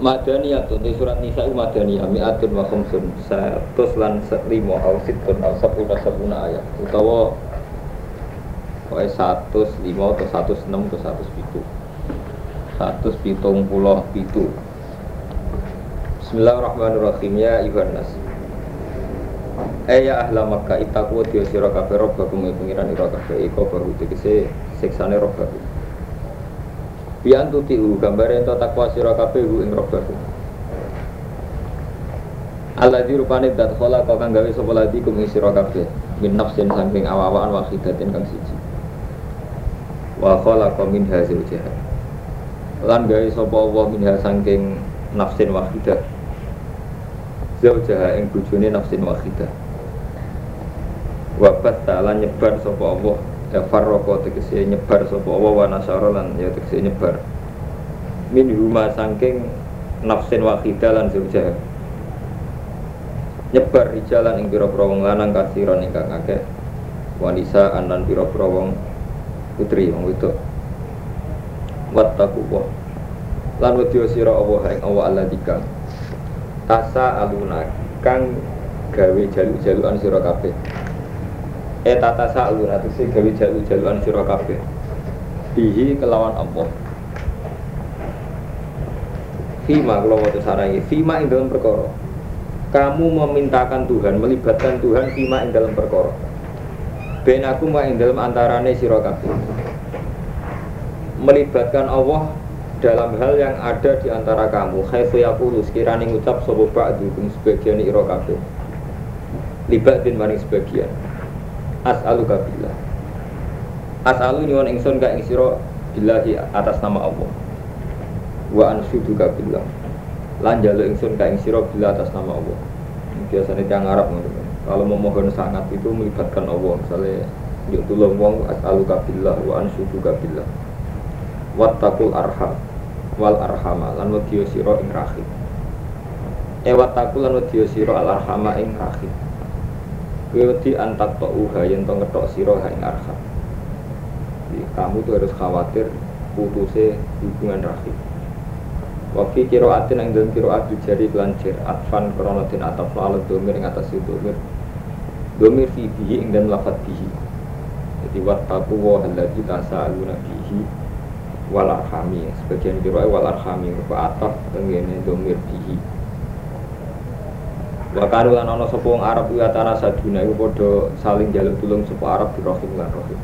Madaniyah tuh di surat Nisa itu Madaniyah mi'atun wa khumsun satu lan lima au situn au sepuluh sepuluh ayat. Utawa Pokoknya satu lima atau satu enam atau satu pitu. satu pitung pulau pitu. Bismillahirrahmanirrahim. Ya Iwan Nas Eh ya ahla Makkah itaku wa diyo sira kabeh robbakum ing pengiran ira kabeh iko baru tegese siksane robbakum Bian tuti u gambare ento takwa sira kabeh ing robbakum Allah di rupane dat khola kau kang gawe sapa ladi kum ing sira min nafsin saking awawan wahidatin kang siji. Wa khalaqa minha zawjaha lan gawe sapa Allah minha saking nafsin wahidah. Zawjaha ing bojone nafsin wahidah. Wa batta lan nyebar sapa Allah ya farroko tegese nyebar sapa Allah wa nasara ya tegese nyebar. Min huma saking nafsin wahidah lan zawjaha nyebar rijalan ing pira-pira wong lanang kasiron ingkang akeh. Wanisa anan pira-pira wong putri wong wedok. Wattaqu wa lan wedya sira Allah ing Allah dikang tasa aluna kang gawe jaluk-jalukan sira kabeh eh tata sa'aluna tegese gawe jaluk-jalukan sira kabeh bihi kelawan Allah Fima kalau waktu sarangi Fima ing dalam perkara kamu memintakan Tuhan, melibatkan Tuhan fima ing dalam perkara. Ben aku ma ing dalam antarane sira kabeh. Melibatkan Allah dalam hal yang ada di antara kamu. Khaifu yaqulu sekirane ngucap sapa ba'dukum sebagian ira kabeh. Libat din maring sebagian. As'alu billah. As'alu nyuwun ingsun ka ing sira billahi atas nama Allah. Wa ansyudu billah lan jaluk ingsun ka ing sira bila atas nama Allah. Biasanya tiang Arab. Kalau memohon sangat itu melibatkan Allah. Misalnya yuk tulung wong as'alu kabillah wa ansyudu kabillah. Wattaqul arham wal arhama lan wadiyo sira ing rahim. E wattaqul lan wadiyo sira al arhama ing rahim. Kowe wedi antak uha yen to ngetok sira ing arham. Jadi, kamu tuh harus khawatir putusnya hubungan rahim. Wafi kiroatin yang dalam kiroat dijari kelanjir Atfan kronotin ataf lalu domir yang atas itu domir. Domir fi bihi yang dalam lafad bihi. Jadi wattaku wa halladhi tasa'aluna bihi Wal arhami. Sebagian kiroat wal arhami Rupa ataf tenggene domir bihi Wakaru lan ana sapa wong Arab kuwi antara saduna iku padha saling jaluk tulung sapa Arab di rahim lan rahim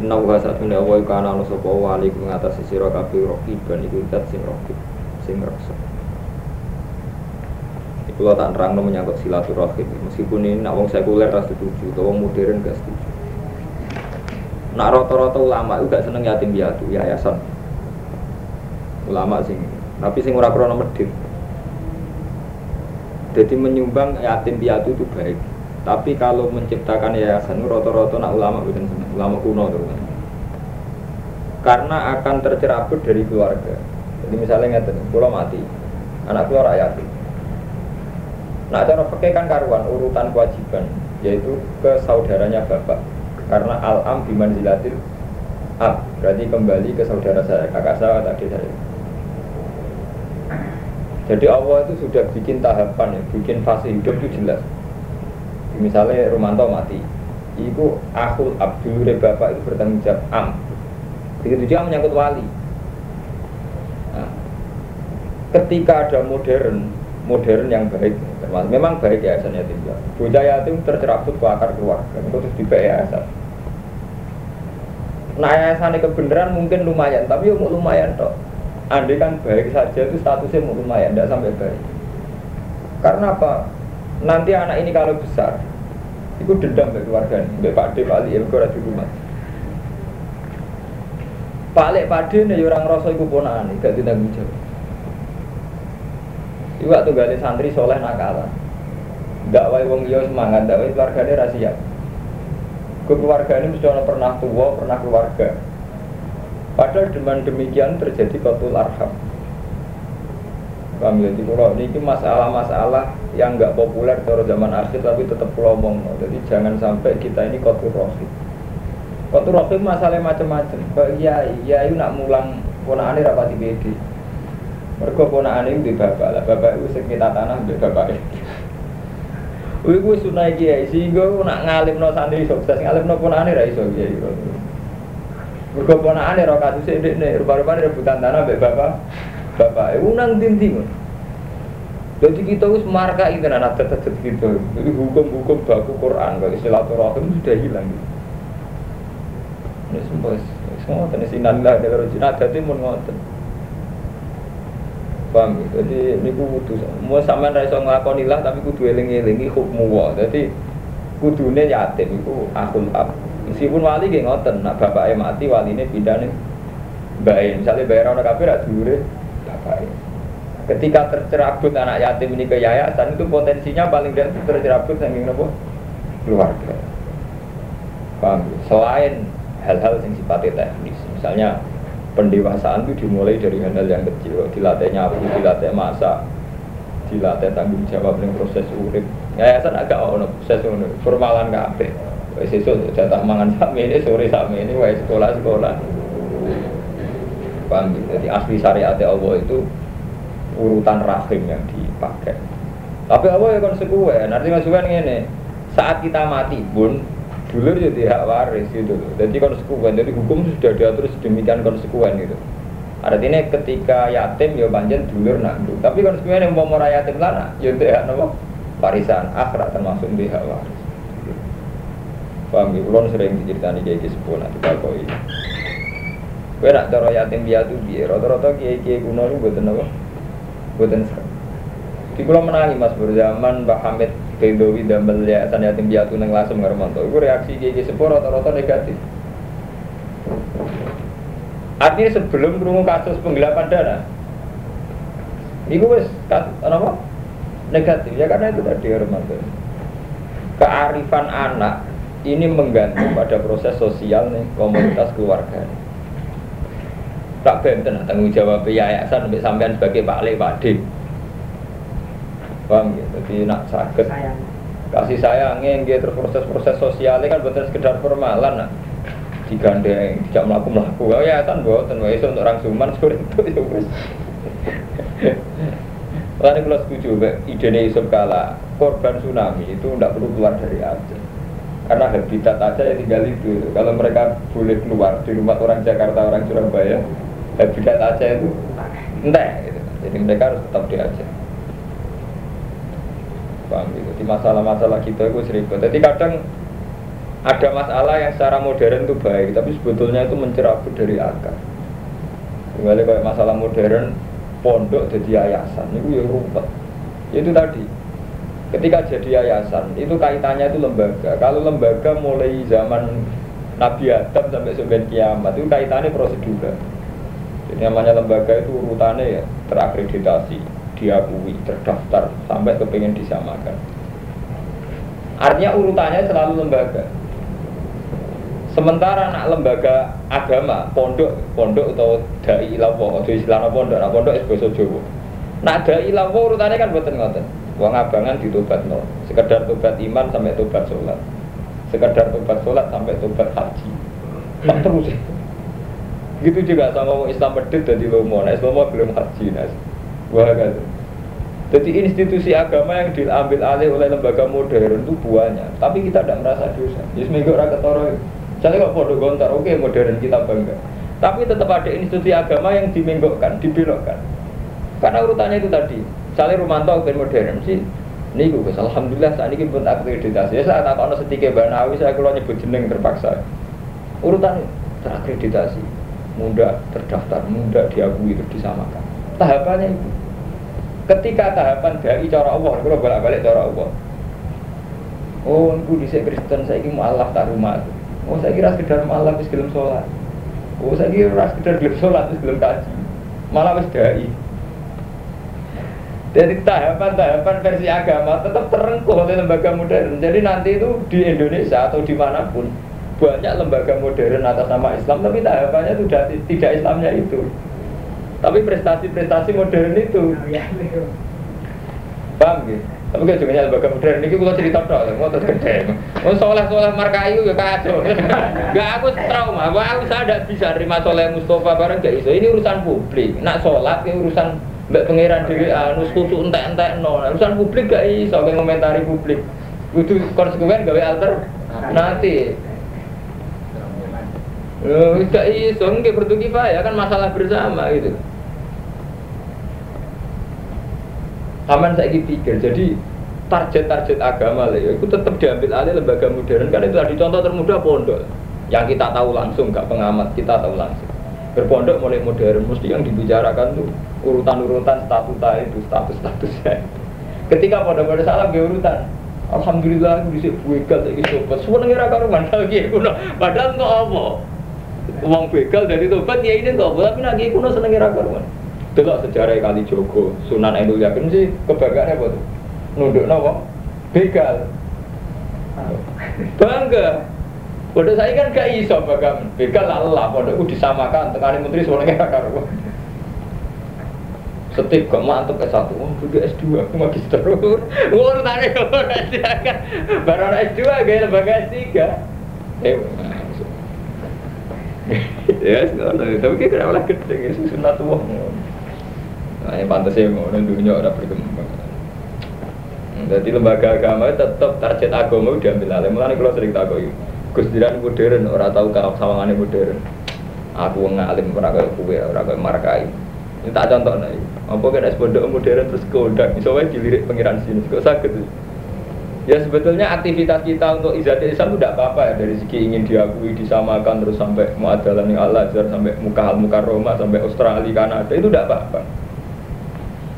Inna wa satuna wa kana ana sapa wa alaikum ngatas sira kabeh raqiban iku zat sing raqib sing reksa. Iku tak nerangno menyangkut silaturahim meskipun ini nak wong sekuler ra setuju atau wong modern gak setuju. Nak rata-rata ulama itu gak seneng yatim piatu yayasan. Ulama sing tapi sing ora krono medhit. Jadi menyumbang yatim piatu itu baik. Tapi kalau menciptakan yayasan rata-rata nak ulama bukan ulama kuno terus. Karena akan tercerabut dari keluarga. Jadi misalnya ngeten, pulau mati, anak keluar yatim. Nah cara pakai kan karuan urutan kewajiban, yaitu ke saudaranya bapak. Karena al-am bimanzilatil ab, berarti kembali ke saudara saya, kakak saya, adik saya. Jadi Allah itu sudah bikin tahapan, ya, bikin fase hidup itu jelas. Misalnya Romanto mati itu akul abdul bapak itu bertanggung jawab am. Begitu juga menyangkut wali. Nah, ketika ada modern modern yang baik memang baik ya yatim. Piatu bocah yatim tercerabut ke akar keluarga itu terus di yayasan nah yayasan kebenaran mungkin lumayan tapi ya lumayan toh andai kan baik saja itu statusnya mau lumayan tidak sampai baik. Karena apa? Nanti anak ini kalau besar itu dendam dari keluarga ini. Mbak Pak D, Pak Ali, ya di rumah Pak Ali, Pak D, ya orang rasa itu ponaan gak ditanggung jawab. Itu waktu gali santri soleh nakalan. Dakwai wong iya semangat, dakwai keluarganya rahasia Ke keluarga ini mesti pernah tua, pernah keluarga Padahal dengan demikian terjadi kotul arham Paham ya, kalau ini masalah-masalah yang nggak populer kalau zaman akhir tapi tetap pulau omong. Jadi jangan sampai kita ini kotor rohim. Kotor rohim masalahnya macam-macam. Iya, iya, itu nak mulang ponaan ini di BD. Mergo ponakane di bapak lah, bapak itu sekitar tanah mbek bapak. Kuwi kuwi sunai kiai sehingga nak ngalimno santri sukses, ngalimno ponakane ra iso kiai. Mergo ponakane ro kasuse ndekne, rupa-rupane rebutan tanah mbek bapak. Bapak, itu nang tinti Jadi kita harus marka itu anak tetap kita. Jadi hukum-hukum baku Quran, kalau silaturahim sudah hilang. Ini semua, semua tenis inallah dari rojina ada timun ngoten. Paham ya? Jadi ini kudu mau sama raiso ngelakonilah tapi kudu eling-eling hukum wa. Jadi kudune yatim itu akun ab. Meskipun wali gak ngoten, nah bapaknya mati wali ini pindah nih. Baik, misalnya bayar orang kafir, dure bapak Ketika tercerabut anak yatim ini ke yayasan itu potensinya paling tidak tercerabut yang nopo keluarga. Paham? Selain hal-hal yang sifatnya teknis, misalnya pendewasaan itu dimulai dari hal-hal yang kecil, dilatih nyapu, dilatih masak, dilatih tanggung jawab dengan proses urip. Yayasan agak ono proses urip, formalan kabeh. Wis sesuk jatah mangan sami ini sore sami ini wae sekolah sekolah. Paham? Jadi asli syariat Allah itu urutan rahim yang dipakai. Tapi apa ya konsekuen? Artinya konsekuen ini saat kita mati pun dulur jadi hak waris gitu Jadi konsekuen, jadi hukum sudah diatur sedemikian konsekuen gitu. Artinya ketika yatim ya banjir dulur nanggung. Tapi konsekuen yang mau yatim lana, ya untuk hak warisan akhirat termasuk di hak waris. Paham ya? Kulon sering diceritani kayak gitu sepuluh nanti kalau ini. Kowe nak cara yatim piatu piye? Rata-rata kiai-kiai kuno niku mboten apa? Mboten serem. Di kula menangi Mas berzaman Mbak Hamid Bedowi dan yayasan yatim piatu nang Lasem Ngarmanto. Iku reaksi kiai-kiai sepuh rata-rata negatif. Artinya sebelum krungu kasus penggelapan dana, Iku wis apa? Negatif ya karena itu tadi Romanto. Kearifan anak ini menggantung pada proses sosial nih komunitas keluarga. Nih. Tak benten tanggung jawab. Yayasan sampai sampean sebagai Pak Le Pak D paham ya jadi nak sakit. Kasih sayangnya gitu terus proses-proses sosialnya kan bener sekedar formalan nah digandeng tidak melaku melaku oh, ya kan buat dan itu untuk orang suman sore itu ya wes Lalu kalau setuju, ide Yusuf Kala, korban tsunami itu tidak perlu keluar dari Aceh karena habitat aja ya tinggal itu. Kalau mereka boleh keluar di rumah orang Jakarta orang Surabaya habitat Aceh itu entah gitu. jadi mereka harus tetap di Aceh paham gitu? Di masalah-masalah kita itu sering jadi kadang ada masalah yang secara modern itu baik tapi sebetulnya itu mencerabut dari akar. Kembali kayak masalah modern pondok jadi yayasan itu ya rumput. Itu tadi ketika jadi yayasan itu kaitannya itu lembaga kalau lembaga mulai zaman Nabi Adam sampai sebenarnya kiamat itu kaitannya prosedur jadi namanya lembaga itu urutannya ya terakreditasi, diakui, terdaftar sampai kepengen disamakan. Artinya urutannya selalu lembaga. Sementara anak lembaga agama, pondok, pondok atau dai ilawo, atau istilah pondok, nah pondok itu Jawa. Nah dai ilawo urutannya kan buatan ngoten. Uang abangan ditobat no, sekedar tobat iman sampai tobat sholat, sekedar tobat sholat sampai tobat haji. Tak terus Gitu juga sama orang Islam medit jadi lomo, nah Islam belum haji nas. Wah kan. Jadi institusi agama yang diambil alih oleh lembaga modern itu buahnya, tapi kita tidak merasa dosa. Jadi seminggu orang ketoro. Saya kok bodoh gontar, oke okay, modern kita bangga. Tapi tetap ada institusi agama yang dimenggokkan, dibelokkan. Karena urutannya itu tadi. Misalnya Romanto ben modern sih, ini gue alhamdulillah saat ini pun akreditasi. Ya saat aku sedikit banawi saya keluar nyebut jeneng terpaksa. Urutan terakreditasi muda terdaftar, muda diakui terus disamakan. Tahapannya itu. Ketika tahapan dari cara Allah, kalau balik-balik cara Allah. Oh, aku di Kristen saya ingin Allah tak rumah. Oh, saya kira sekedar malah wis gelem sholat. Oh, saya kira sekedar gelem sholat wis gelem kaji. Malah wis dai. Jadi tahapan-tahapan versi agama tetap terengkuh oleh lembaga modern. Jadi nanti itu di Indonesia atau di mana pun banyak lembaga modern atas nama Islam tapi tahapannya sudah tidak Islamnya itu. Tapi prestasi-prestasi modern itu. Paham gitu tapi kan juga lembaga modern? Ini kalau cerita dong mau terus gede mau soleh soleh markayu ya kacau. Gak aku trauma. Aku saya tidak bisa terima soleh Mustafa bareng gak iso. Ini urusan publik. Nak sholat ini urusan Mbak pangeran dhewe anu susu entek-entek no. Urusan publik gak iso kayak ngomentari publik. Kudu konsekuen gawe alter nanti. Oh, gak iso nggih bertu ya kan masalah bersama gitu. Aman saya pikir, jadi target-target agama lah ya, itu tetap diambil alih lembaga modern kan itu tadi contoh termudah pondok yang kita tahu langsung, gak pengamat kita tahu langsung berpondok mulai modern mesti yang dibicarakan tuh urutan-urutan statuta itu status-statusnya ketika pada pada salah gue urutan Alhamdulillah aku bisa begal lagi sobat semua ngira karuan lagi kuno padahal untuk apa? Uang begal dari tobat ya ini untuk apa? Tapi lagi kuno seneng ngira karuan delok sejarah kali Joko Sunan Endul Yakin sih kebanggaannya apa tuh? Nunduk nawa begal. Bangga Bodoh saya kan gak iso bagang begal Allah bodohku disamakan. Tekani menteri soalnya gak karuan Setip gak mantep S1, wah dulu S2, aku magister Urutannya S2 kan Baru S2 gaya lembaga S3 Eh, ya, tapi kayak kenapa lah gede, ya, sunat tua Nah, yang pantasnya mau dunia orang berkembang. Jadi lembaga agama tetap target agama diambil alih. Mulane kalau sering takut Gus Diran modern, orang tahu kalau sawangannya modern. Aku ngalim ora kaya kowe, ora kaya markai. Ini tak contoh nih. Apa kan es modern terus kodak, misalnya dilirik pengiran sini, kok sakit Ya sebetulnya aktivitas kita untuk izat Islam itu tidak apa-apa ya dari segi ingin diakui, disamakan terus sampai muadalah yang Allah sampai muka muka Roma sampai Australia, Kanada itu tidak apa-apa.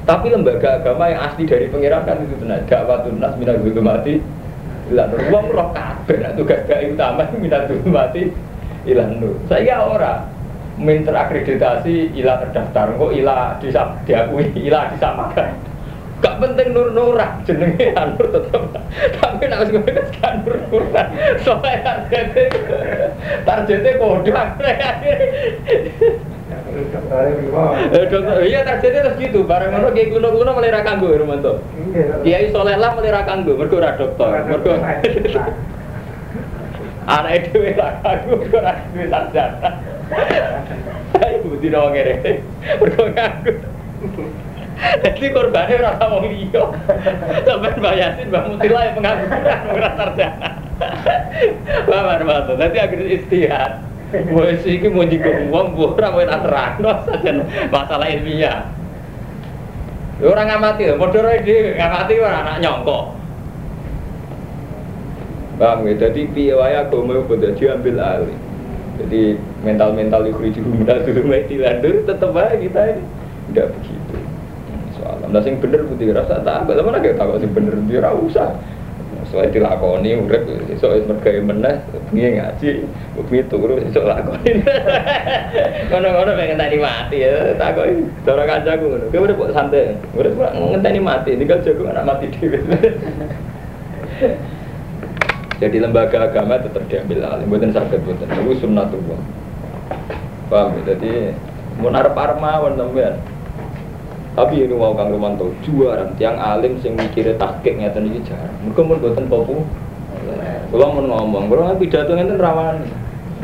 Tapi lembaga agama yang asli dari pengiran kan itu benar. Dakwatun nas minal mati ilan nur. Wong roh kabeh nak tugas gak utama minal mati ilan nur. Saya ora min terakreditasi ilah terdaftar kok ilah disam, diakui ilah disamakan gak penting nur nurah jenenge nur tetep tapi nak wis ngono kan nur nurah soalnya targetnya targetnya kode Eh, iya terjadi terus gitu, barang ngono kayak kuno kuno melira kanggo Romanto. Kiai soleh lah melira kanggo, mergo ora dokter, mergo anak itu melira kanggo, mergo ora duwe sarjana. Ayo budi dong ngene, mergo kanggo. Jadi korbannya rasa mau liyo, sampai bayasin bang mutilah yang pengangguran, ora sarjana. Bapak Romanto, nanti akhirnya istihad. Wes iki mau jinggung wong ora kowe tak terangno sajen masalah ilmiah. Orang ngamati, modal dhewe ngamati ora anak nyongko. Bang, ya? Jadi piye wae agama kudu diambil alih. Jadi mental-mental itu minal dulu dilandur tetap aja kita ini tidak begitu. Soalnya, nah sing bener putih rasa tak, mana kita tahu sing bener dia usah. Soalnya dilakoni urip wis mergawe meneh bengi ngaji, bengi turu esuk lakoni. Ngono-ngono pengen tadi mati ya, takoki. Cara kancaku ngono. Kowe urip kok santai. Urip kok ngenteni mati, tinggal jago anak mati dhewe. Jadi lembaga agama tetap diambil alih, buatan sakit buatan. Itu sunnatullah. Paham ya? Jadi mau narap armawan sampean. Tapi ini mau Kang Romanto juara tiang alim sing mikire tahqiq ngeten iki jarang. Mergo mun boten popu. Kula mun ngomong, kula pidato ngeten rawan.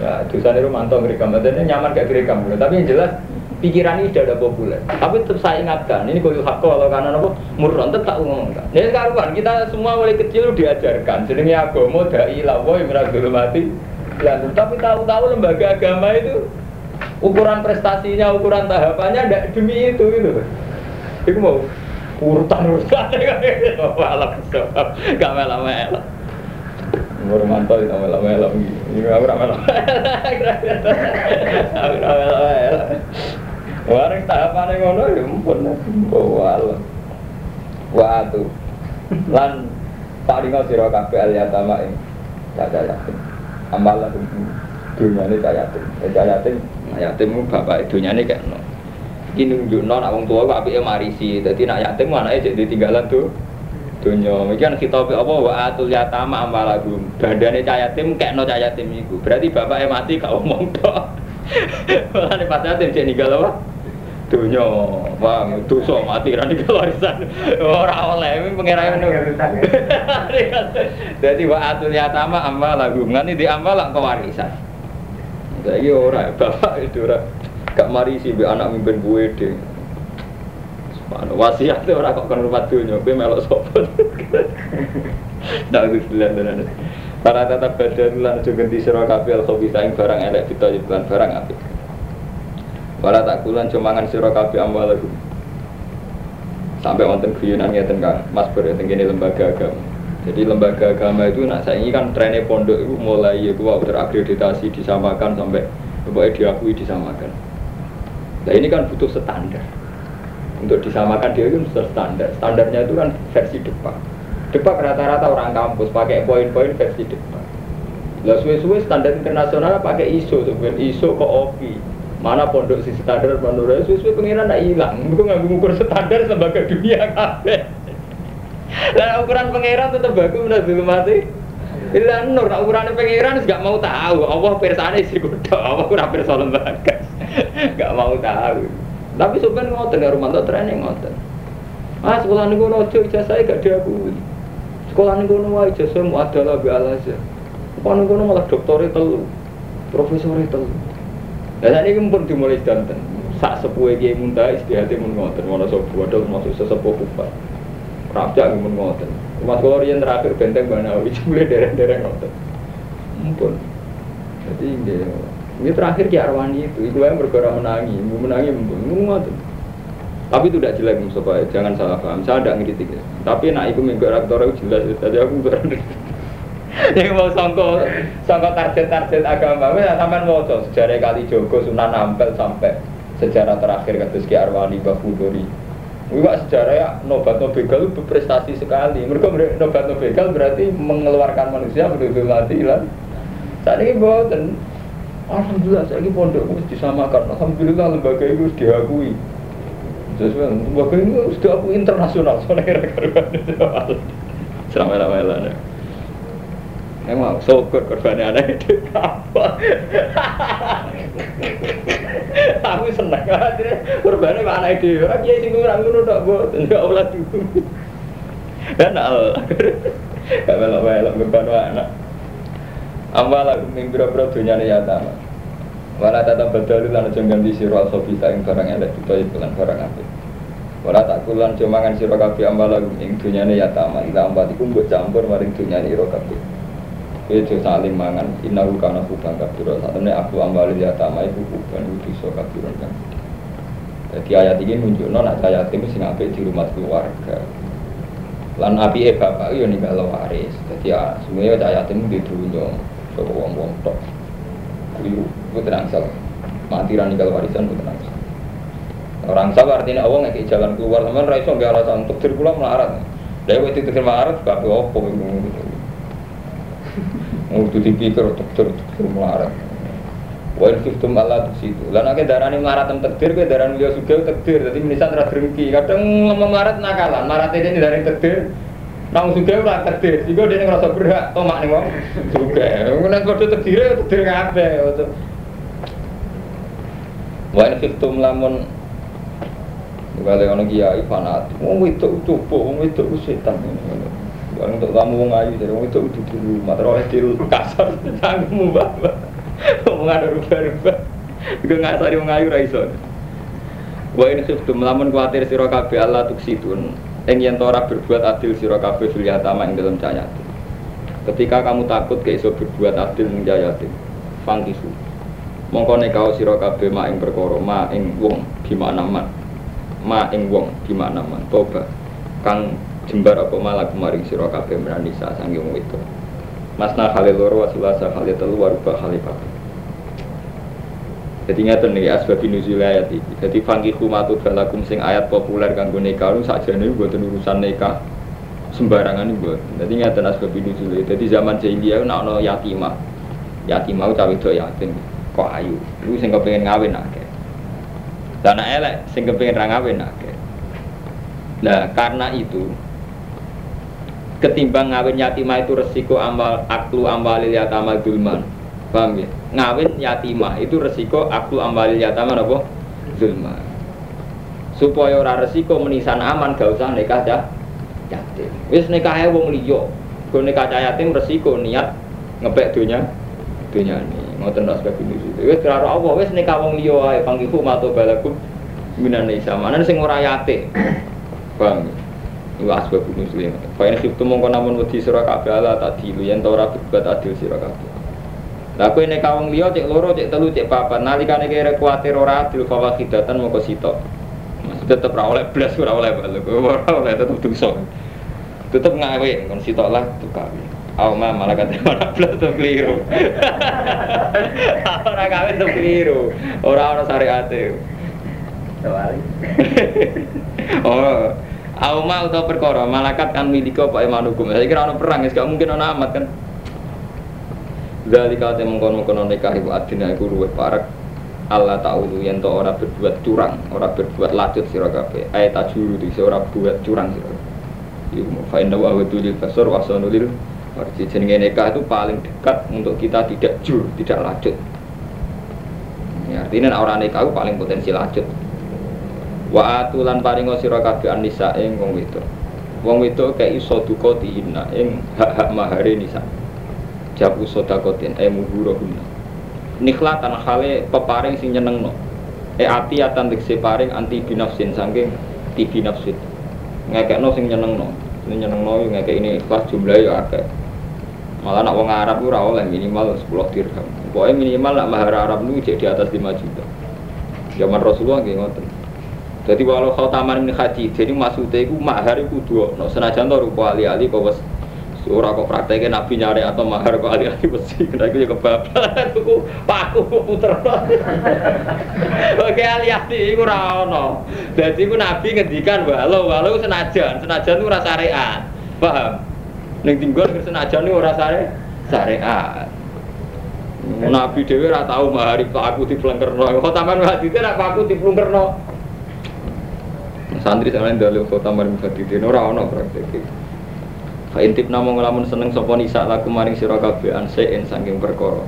Ya, dosane Romanto ngrekam, ini nyaman gak direkam. Tapi yang jelas pikiran ini sudah ada populer. Tapi tetap saya ingatkan, ini koyo hak kalau karena apa murron tetap ngomong kan. Jadi karuan kita semua mulai kecil diajarkan. Jenenge agama dai lawa yang dulu mati. Tapi tahu-tahu lembaga agama itu ukuran prestasinya, ukuran tahapannya tidak demi itu gitu. Iku mau urutan-urutan malam sebab gak melo-melo. Umur mantau itu melo-melo Ini aku ora melo. Aku ora melo-melo. Wareng tahapane ngono ya ampun. Wala. Waduh. Lan paringa sira kabeh al yatama ing caca yatim. Amalah dunyane caca yatim. Caca yatim, yatimmu bapak dunyane kayak no. Iki nunjukno nak wong tuwa kok apike marisi. Dadi nak yatim anake cek ditinggalan tuh dunya. Iki kan kitab apa wa atul yatama amwalagum. Bandane cah yatim kekno cah yatim iku. Berarti bapaknya mati gak omong tok. Mulane pas yatim cek ninggal apa? Dunya. Wah, dosa mati ra ninggal warisan. Ora oleh pengira ngono. Dadi wa atul yatama amwalagum. Ngene di amal lak kewarisan. Saiki ora bapak itu ora gak mari sih be anak mimpin gue deh Mana wasiat itu orang kok kan rumah dunia, gue melok sopo. Nah itu bilang tenan. Para tetap badan lan aja ganti sira kabeh al khabisa ing barang elek kita lan barang apik. Wala tak kulan cumangan sira kabeh amwalaku. Sampai wonten ngeten Kang, Mas Ber teng lembaga agama. Jadi lembaga agama itu nak saya ini kan trennya pondok itu mulai ya gua terakreditasi disamakan sampai pokoknya diakui disamakan. Nah ini kan butuh standar. Untuk disamakan dia itu butuh standar. Standarnya itu kan versi depan Depak rata-rata orang kampus pakai poin-poin versi depan. Lah suwe-suwe standar internasional pakai ISO sebenarnya ISO ke OPI. Mana pondok si standar menurut suwe-suwe pengiran tidak hilang. Bukan nggak mengukur standar lembaga dunia kafe. Lah ukuran pangeran tetap bagus udah dulu mati. Bila nur, nah, ukuran pangeran nggak mau tahu. Allah persane sih kuda, Allah kurang perso lembaga. Gak mau tahu. Tapi sebenarnya ngotot, rumah tuh training ngotot. Ah sekolah nih gue nojo ijazah gak diakui. Sekolah nih kono wae jasa mu adalah bi alaja. Kono kono malah dokter telu, profesor telu. Dan ini pun dimulai danten. Sak sepuhe kiai muntah istihate mun ngoten, mana sapa wadah masuk sesepuh kufar. Raja mun ngoten. Mas kula riyen terakhir benteng Banawi mulai dereng-dereng ngoten. Mumpun. Jadi ini terakhir Ki Arwani itu, itu yang bergerak menangi, menangi ngoten. Tapi itu tidak jelek Mustafa, jangan salah paham. Saya tidak ngiritik ya. Tapi nak ikut minggu rektor itu jelas tadi aku berani. Yang mau sangko sangko target-target agama, ya sampean mau sejarah kali Joko Sunan Ampel sampai sejarah terakhir kados Ki Arwani Bahudori. Enggak sejarah ya nobat nobegal berprestasi sekali. Mereka nobat nobegal berarti mengeluarkan manusia menuju mati lah. Saat ini buatan Alhamdulillah saya ini pondok harus disamakan. Alhamdulillah lembaga itu harus diakui. Sesuai, bahkan ini sudah aku internasional soalnya kira-kira Selama lama ya. Emang syukur korbannya anak itu apa? Aku seneng aja korbannya mana itu? Orang dia sih ngono tak buat, enggak olah dulu. Dan al, gak melok-melok korban anak. Amal aku mimpi berapa dunia ya tamat. Wala lan aja ganti sira al-khabitha ing barang elek utawa lan barang apik. Wala tak kulan mangan sira kabeh amala ing dunyane ya tama ila ambat iku mbok campur maring dunyane ira kabeh. Itu saling mangan innahu kana hubang kabira. Satene aku ambali ya tama iku hubang dosa kabira kan. Jadi ayat ini menunjukkan nak ayat ini sing apik di rumah keluarga. Lan api e bapak yo ninggal waris. Jadi ya semuanya ayat ini di dunia. Coba wong-wong tok keliru itu terangsal mati rani kalau warisan itu terangsal orang sabar artinya Allah nggak jalan keluar teman raiso nggak alasan untuk terpulang melarat dari waktu itu melarat gak apa itu mau itu dipikir untuk ter melarat Wa khiftum Allah di situ. Lah nek darani melarat tem takdir kowe darani liya sugih takdir. Dadi menisan ra drengki. Kadang ngomong melarat nakalan. Melarat ini dari takdir. Nang suge ora takdir, sehingga dia ngerasa berhak tomak nih wong suge. Nek kode takdir takdir kabeh. Wa in khiftum lamun Kali ono kiai fanatik, wong itu coba, wong itu setan. Wong untuk kamu wong ayu dari wong itu udah di rumah, terus di kasar, canggung bapak. Wong ada rubah-rubah, juga ngasari wong ayu raison. Wa ini khiftum lamun kuatir sira kabeh Allah tuksitun Eng yen ora berbuat adil sira kabeh fil yatama ing dalam cayatin. Ketika kamu takut ke iso berbuat adil ning cayatin, fangkisu. Mongko nekao sira kabeh mak ing perkara, mak ing wong gimana man. Ma ing wong gimana man. Toba kang jembar apa malah kemaring sira kabeh menanisa sange wong itu. Masna kali loro wasulasa kali telu warubah kali papat. Jadi ngeten nih asbab nuzul ayat ini. Jadi fangki kumatu balakum sing ayat populer kanggo nikah lu nih buat urusan nikah sembarangan nih buat. Jadi ngeten asbab nuzul. Jadi zaman jahiliyah nak ono yatimah. Yatimah cawe do yatim. Kok ayu. Lu sing kepengen ngawin akeh. Dan elek sing kepengen ra. Nah, karena itu ketimbang ngawin yatimah itu resiko amal aklu amalil yatama dulman Paham ya? Ngawin yatimah itu resiko aku ambalil yatimah apa? Zulma. Supaya ora resiko menisan aman gak usah nikah cah yatim. Wis nikah wong liya. Go nikah cah yatim resiko niat ngepek dunia dunia ini ngoten ras sebab ini wis karo Allah wis nikah wong liya ae panggiku mato balakum minan nisa mana sing ora yate paham Iku asbab muslim. Fa in khiftum mongko namun wedi sira kabeh ala tadilu yen ora berbuat adil sira kabeh. Lah kowe nek kawong liya cek loro cek telu cek papat nalikane kira kuwatir ora adil fa wakidatan mongko sitok. Masih tetep ora oleh blas ora oleh balik. Ora oleh tetep dosa. Tetep ngawe kon sitok lah tukawi. Aw ma malah kata ora blas tuh keliru. Ora kawin tuh keliru. Ora ana syariate. oh, Auma atau perkara malakat kan miliko pak imanukum. Saya kira ono perang, gak mungkin ono amat kan. Dari kata mengkono mengkono nikah ibu adina ibu ruwet parak. Allah tahu yang to orang berbuat curang, orang berbuat lacut sira. Ayat tajuru di seorang buat curang sira. Iku fa inna wa tulil basar wa sanulil Arti jenenge nikah itu paling dekat untuk kita tidak jur, tidak lacut. Ya, artinya orang nikah itu paling potensi lacut. Wa atulan paringo sira kabeh anisa ing wong wedok. Wong wedok kaya iso duka diina ing hak-hak mahare nisa. Jabu sodakotin e muhurohuna. Nikhlatan hale peparing sing nyenengno. E ati atan tegese paring anti binafsin saking ti binafsin. Ngekekno sing nyenengno. Sing nyenengno ngekek ini ikhlas jumlah ya akeh. Malah nak wong Arab ora oleh minimal 10 dirham. Pokoknya minimal nak mahar Arab nu di atas 5 juta. Zaman Rasulullah nggih ngoten. Jadi walau kau taman ini haji, jadi maksudnya itu mahar itu dua. No, senajan tuh rupa ali-ali kau surah kau prakteknya nabi nyari atau mahar kau ali-ali besi. Nah itu ya kebablasan, tuku paku puter. Oke ali-ali itu rano. Jadi itu nabi ngendikan walau walau senajan, senajan itu rasa syariat. Paham? Neng tinggal senajan itu rasa syariat. Nabi Dewi ora tahu mahari paku di pelengkerno. Kau taman hati itu nak paku di pelengkerno santri dalil kota maring fadidin ora ono praktek Fa intip namung ngelamun seneng sapa nisa laku maring sira kabeh ansein saking perkara.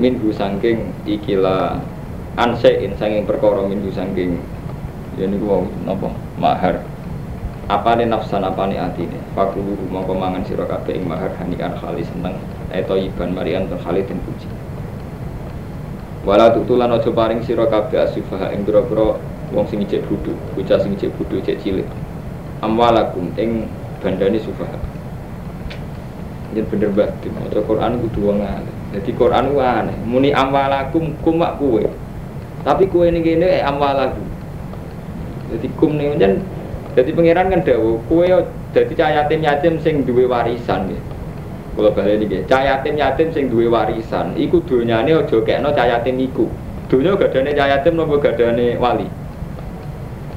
Minhu saking ikila ansein saking perkara minhu saking ya niku wau napa mahar. Apa ne nafsan apa ne atine. Fakulu mongko mangan sira kabeh ing mahar hanikan khalis seneng eto iban marian tur khalid den puji. Wala tutulan aja paring sira kabeh asifaha ing pira-pira wong sing cek bodho, bocah sing cek bodho cek cilik. Amwalakum ing bandane sufaha. Yen bener banget, maca Quran kudu wong alim. Dadi Quran ku aneh, muni amwalakum kum mak kowe. Tapi ning kene eh, amwalakum. Dadi kum ning jen dadi pangeran kan dawuh, kowe dadi cah yatim yatim sing duwe warisan nggih. Kula bali niki, cah yatim yatim sing duwe warisan, iku donyane aja kekno cah yatim iku. Donya gadane cah yatim napa gadane wali?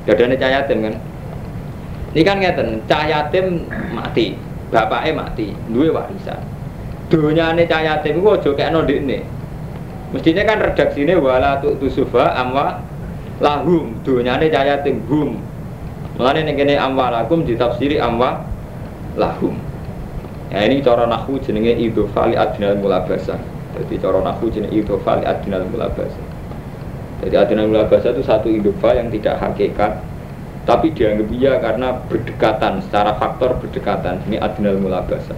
Gadane cah yatim kan. Ini kan ngeten, cah yatim mati, bapaknya mati, duwe warisan. Donyane cah yatim iku aja kekno ndekne. Mestinya kan redaksine wala tu tusufa amwa lahum donyane cah yatim hum. Mulane ning kene amwalakum ditafsiri amwa lahum. Ya ini cara nahu jenenge idhofa li adnal mulabasa. Jadi cara nahu jenenge li adnal mulabasa. Jadi adnal mulabasa itu satu idhofa yang tidak hakikat tapi dianggap iya karena berdekatan secara faktor berdekatan ini adnal mulabasa.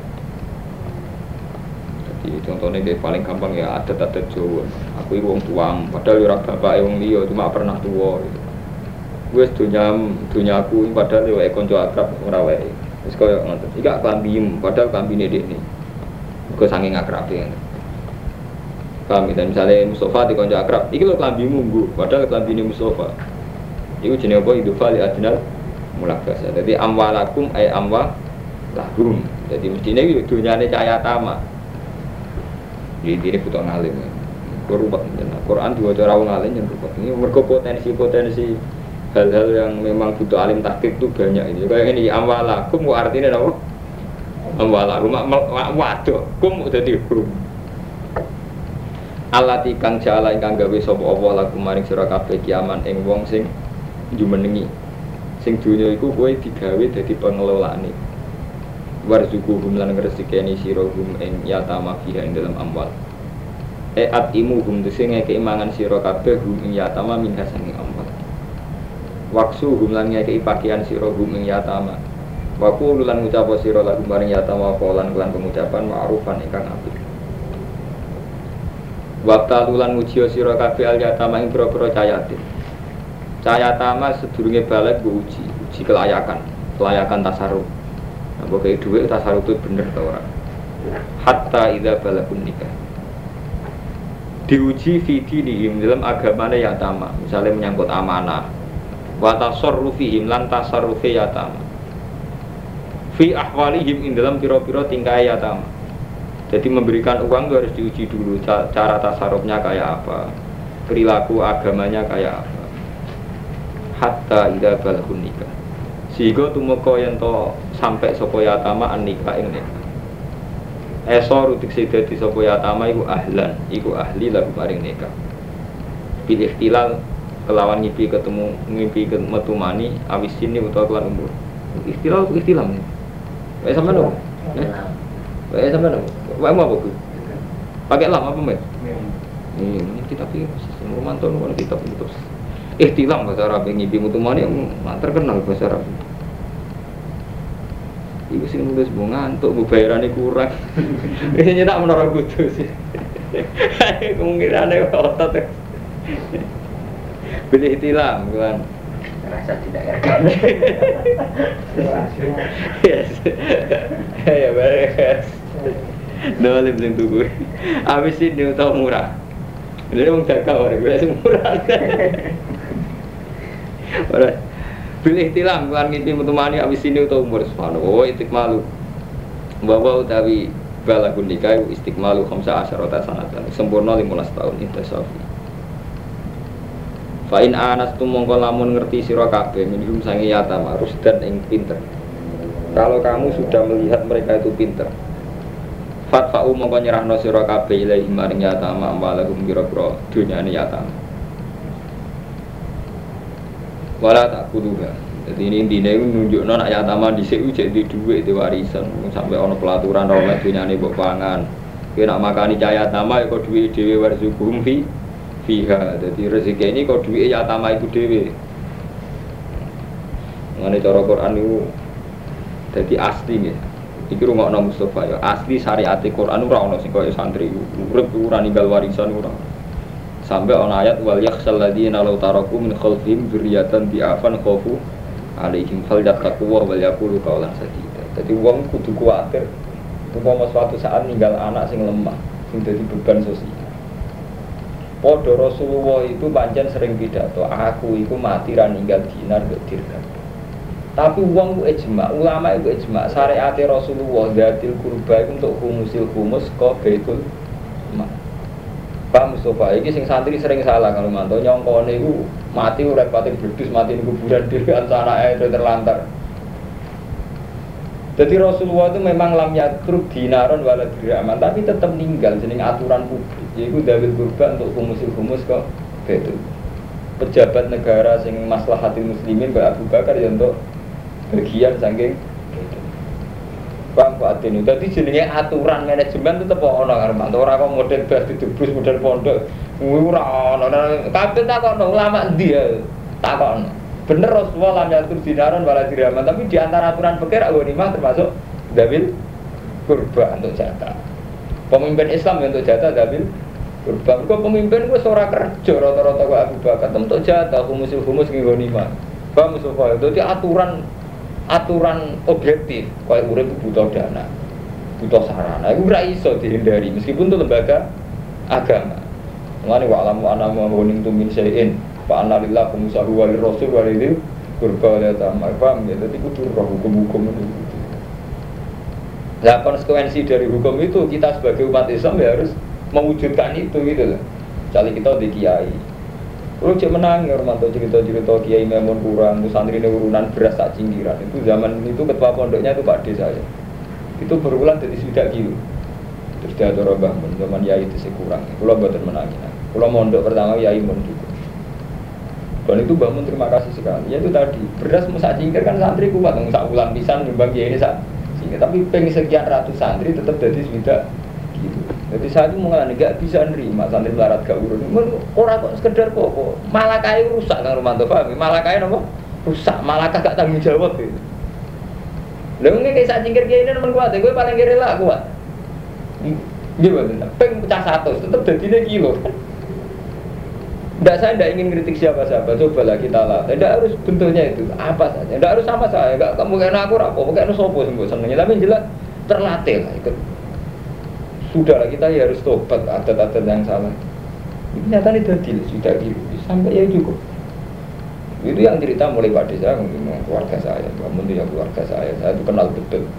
Jadi contohnya kayak paling gampang ya adat-adat Jawa. Aku itu wong tuang, padahal ora bapak wong liya cuma pernah tua gitu. Gue dunia dunia aku padahal ya konco akrab ora wae. Wis koyo ngoten. Iki klambimu, padahal klambine dekne. Mergo saking akrabe. Paham dan misalnya Mustafa di konco akrab, iki lho klambimu nggo, padahal klambine Mustafa. Iku jenenge apa? Idofa li adnal mulakasa. Jadi amwalakum ay amwa lahum. Jadi mestinya itu dunyane cahaya tama. Jadi ini butuh ngalim. Korupet, Quran dua cara ngalim yang korupet. Ini mereka potensi-potensi hal-hal yang memang butuh alim taktik itu banyak ini kayak ini amwalakum artinya apa amwalakum waduh kum udah dihukum Allah tikang jala ingkang gawe sapa Allah lagu maring sira kabeh kiaman ing wong sing jumenengi. Sing dunya iku kowe digawe dadi pengelolaane. Warzukuhum lan ngresikeni sira hum ing yatama fiha ing dalam amwal. E atimu hum sing ngeke mangan sira kabeh hum ing yatama minha sanging amwal. Waksu humlan ngekei pakaian siro hum ing yatama. Waku lulan ngucap siro lagu maring yatama polan kelan pengucapan ma'rufan ingkang apik. Waktu lulan ngujio siro kafe al yatama ing pira-pira cayatin Cahaya tama sedurunge balik gue uji, uji kelayakan, kelayakan tasaruf. Nah, pokoknya duit tasaruf itu bener tau orang. Hatta ida balakun nikah. Diuji vidi nihim dalam agamanya yatama, misalnya menyangkut amanah. Wa tasarrufihim lan tasarrufi yatama. Fi ahwalihim in dalam piro-piro tingkah yatama. Jadi memberikan uang itu harus diuji dulu cara tasarufnya kayak apa, perilaku agamanya kayak apa hatta ida balhun nikah. Sehingga tumeka yang to sampai sapa yatama an nikah ing nikah. Esor utik dadi sapa yatama iku ahlan iku ahli lagu maring nikah. Bil ikhtilal kelawan ngipi ketemu ngimpi metu mani awis sini utawa kelan umur. Ikhtilal ikhtilal nih Wae sama dong. Wae sama dong. Wae mau apa Pakai lam apa, Mbak? Ini, ini kita pilih, rumah tuh, kita pilih terus ihtilam bahasa Arab yang ngipi mutumani yang terkenal bahasa Arab Iku sing nulis mau ngantuk, mau bayarannya kurang. Ini tak menara kudu sih. Kemungkinannya otot. Beli ihtilam kan. Rasa tidak ya. Yes. Ya beres. Dolim sing tuku. Habis ini tau murah. Ini mau dagang orang gue murah. Ora. Bilih tilam kan ngipi mutumani abis ini utawa umur subhanallah. Oh malu. Bawa utawi balagun nikah istiqmalu khamsa asyarata sanatan sempurna 15 tahun intasafi Fa in anas tu mongko lamun ngerti sira kabeh minum sangi yatama rusdan ing pinter. Kalau kamu sudah melihat mereka itu pinter, fatfa'u mongko nyerahno sira kabeh ilahi maring yatama ambalahum kira-kira dunyane yatama wala tak kuduha jadi ini intinya itu nunjuk non ayat taman di sini jadi duit di warisan. Sampai ono pelaturan orang punya nih pangan. Kena makan cahaya tama ya kau duit dewi warzukum fi fiha. Jadi rezeki ini kau duit ya tama itu dewi mengenai cara Quran itu jadi asli nih Iki Nabi Mustafa ya. Asli syariat Quran ora ono sing kaya santri. Urip ora ninggal warisan ora sampai on ayat wal yakhsal ladzina law taraku min khalfihim dzurriyyatan di'afan khafu alaihim fal yattaqwa wal yaqulu qawlan sadida. Jadi wong kudu kuwatir umpama suatu saat ninggal anak sing lemah sing dadi beban sosial. Podo Rasulullah itu panjang sering pidato, aku itu mati ra ninggal dinar dirham. Tapi uang itu ijma, ulama itu ijma, syariat Rasulullah datil kurba itu untuk humusil humus mal. Pak Mustafa, ini sing santri sering salah kalau mantau nyongkone itu mati udah pati berdus mati di kuburan diri antara itu terlantar. Jadi Rasulullah itu memang lam yatruk dinaron wala diraman, tapi tetap meninggal jeneng aturan publik. Yaitu dawil kurban untuk humusil humus kok itu. Pejabat negara sing maslahatin muslimin Mbak Abu Bakar ya untuk bagian saking Paham Pak Adin, jadi jenenge aturan manajemen itu tetap ono karena ora kok model bas ditubus model pondok. Ora ono. Kabeh takono ulama dia takono. Bener Rasulullah lam yatur dinaron wala diraman, tapi di antara aturan fikih ghanimah termasuk dabil kurba untuk jatah. Pemimpin Islam untuk jatah dabil kurba. Kok pemimpin gue ora kerja rata-rata kok Abu Bakar untuk jatah humus-humus nggih ghanimah. Paham Mustafa? Jadi aturan aturan objektif kayak urip butuh dana butuh sarana. Itu ora iso dihindari meskipun itu lembaga agama. Mengenai wa alamu ana ma tu min syai'in fa anna lillah kumusahu wa rasul wa lidil kurba wa tamar. Paham ya? Jadi kudu roh hukum-hukum itu. Nah konsekuensi dari hukum itu kita sebagai umat Islam ya harus mewujudkan itu gitu loh. Kita di kiai, Lu cek menang ya Romanto cerita-cerita Kiai Memun kurang, santri ini urunan beras tak cinggiran. Itu zaman itu ketua pondoknya itu Pak saya. Itu berulang dari sudah gitu. Terus dia ada bangun zaman Yai itu sih kurang. Kalau buatan menangin. Kalau mondok pertama Yai Mun juga. Dan itu bangun terima kasih sekali. Ya itu tadi beras musak cingkir kan santri kuat, musak ulang pisan nyumbang Kiai ini sak. Tapi pengen sekian ratus santri tetap jadi sudah. Jadi saya itu mengalami nggak bisa nerima santri melarat gak urun. Orang kok sekedar kok, malah kayak rusak kan Romanto paham? Malah kayak nopo rusak, malah gak tanggung jawab gitu. Lalu ini kayak saya cingkir kayak ini teman kuat, gue paling kiri lah kuat. Gimana? Peng pecah satu, tetap jadi kilo. Tidak saya tidak ingin kritik siapa-siapa, cobalah kita lah. Tidak harus bentuknya itu, apa saja. Tidak harus sama saya, Enggak kamu kayak aku rapo, kayak sopo sembuh senengnya. Tapi jelas terlatih lah ikut. Sudah kita ya harus tobat adat-adat yang salah. Nyata ini tadi sudah gitu, sampai ya cukup. Itu yang cerita mulai saya, mungkin keluarga saya, kamu itu ya keluarga saya, saya itu kenal betul.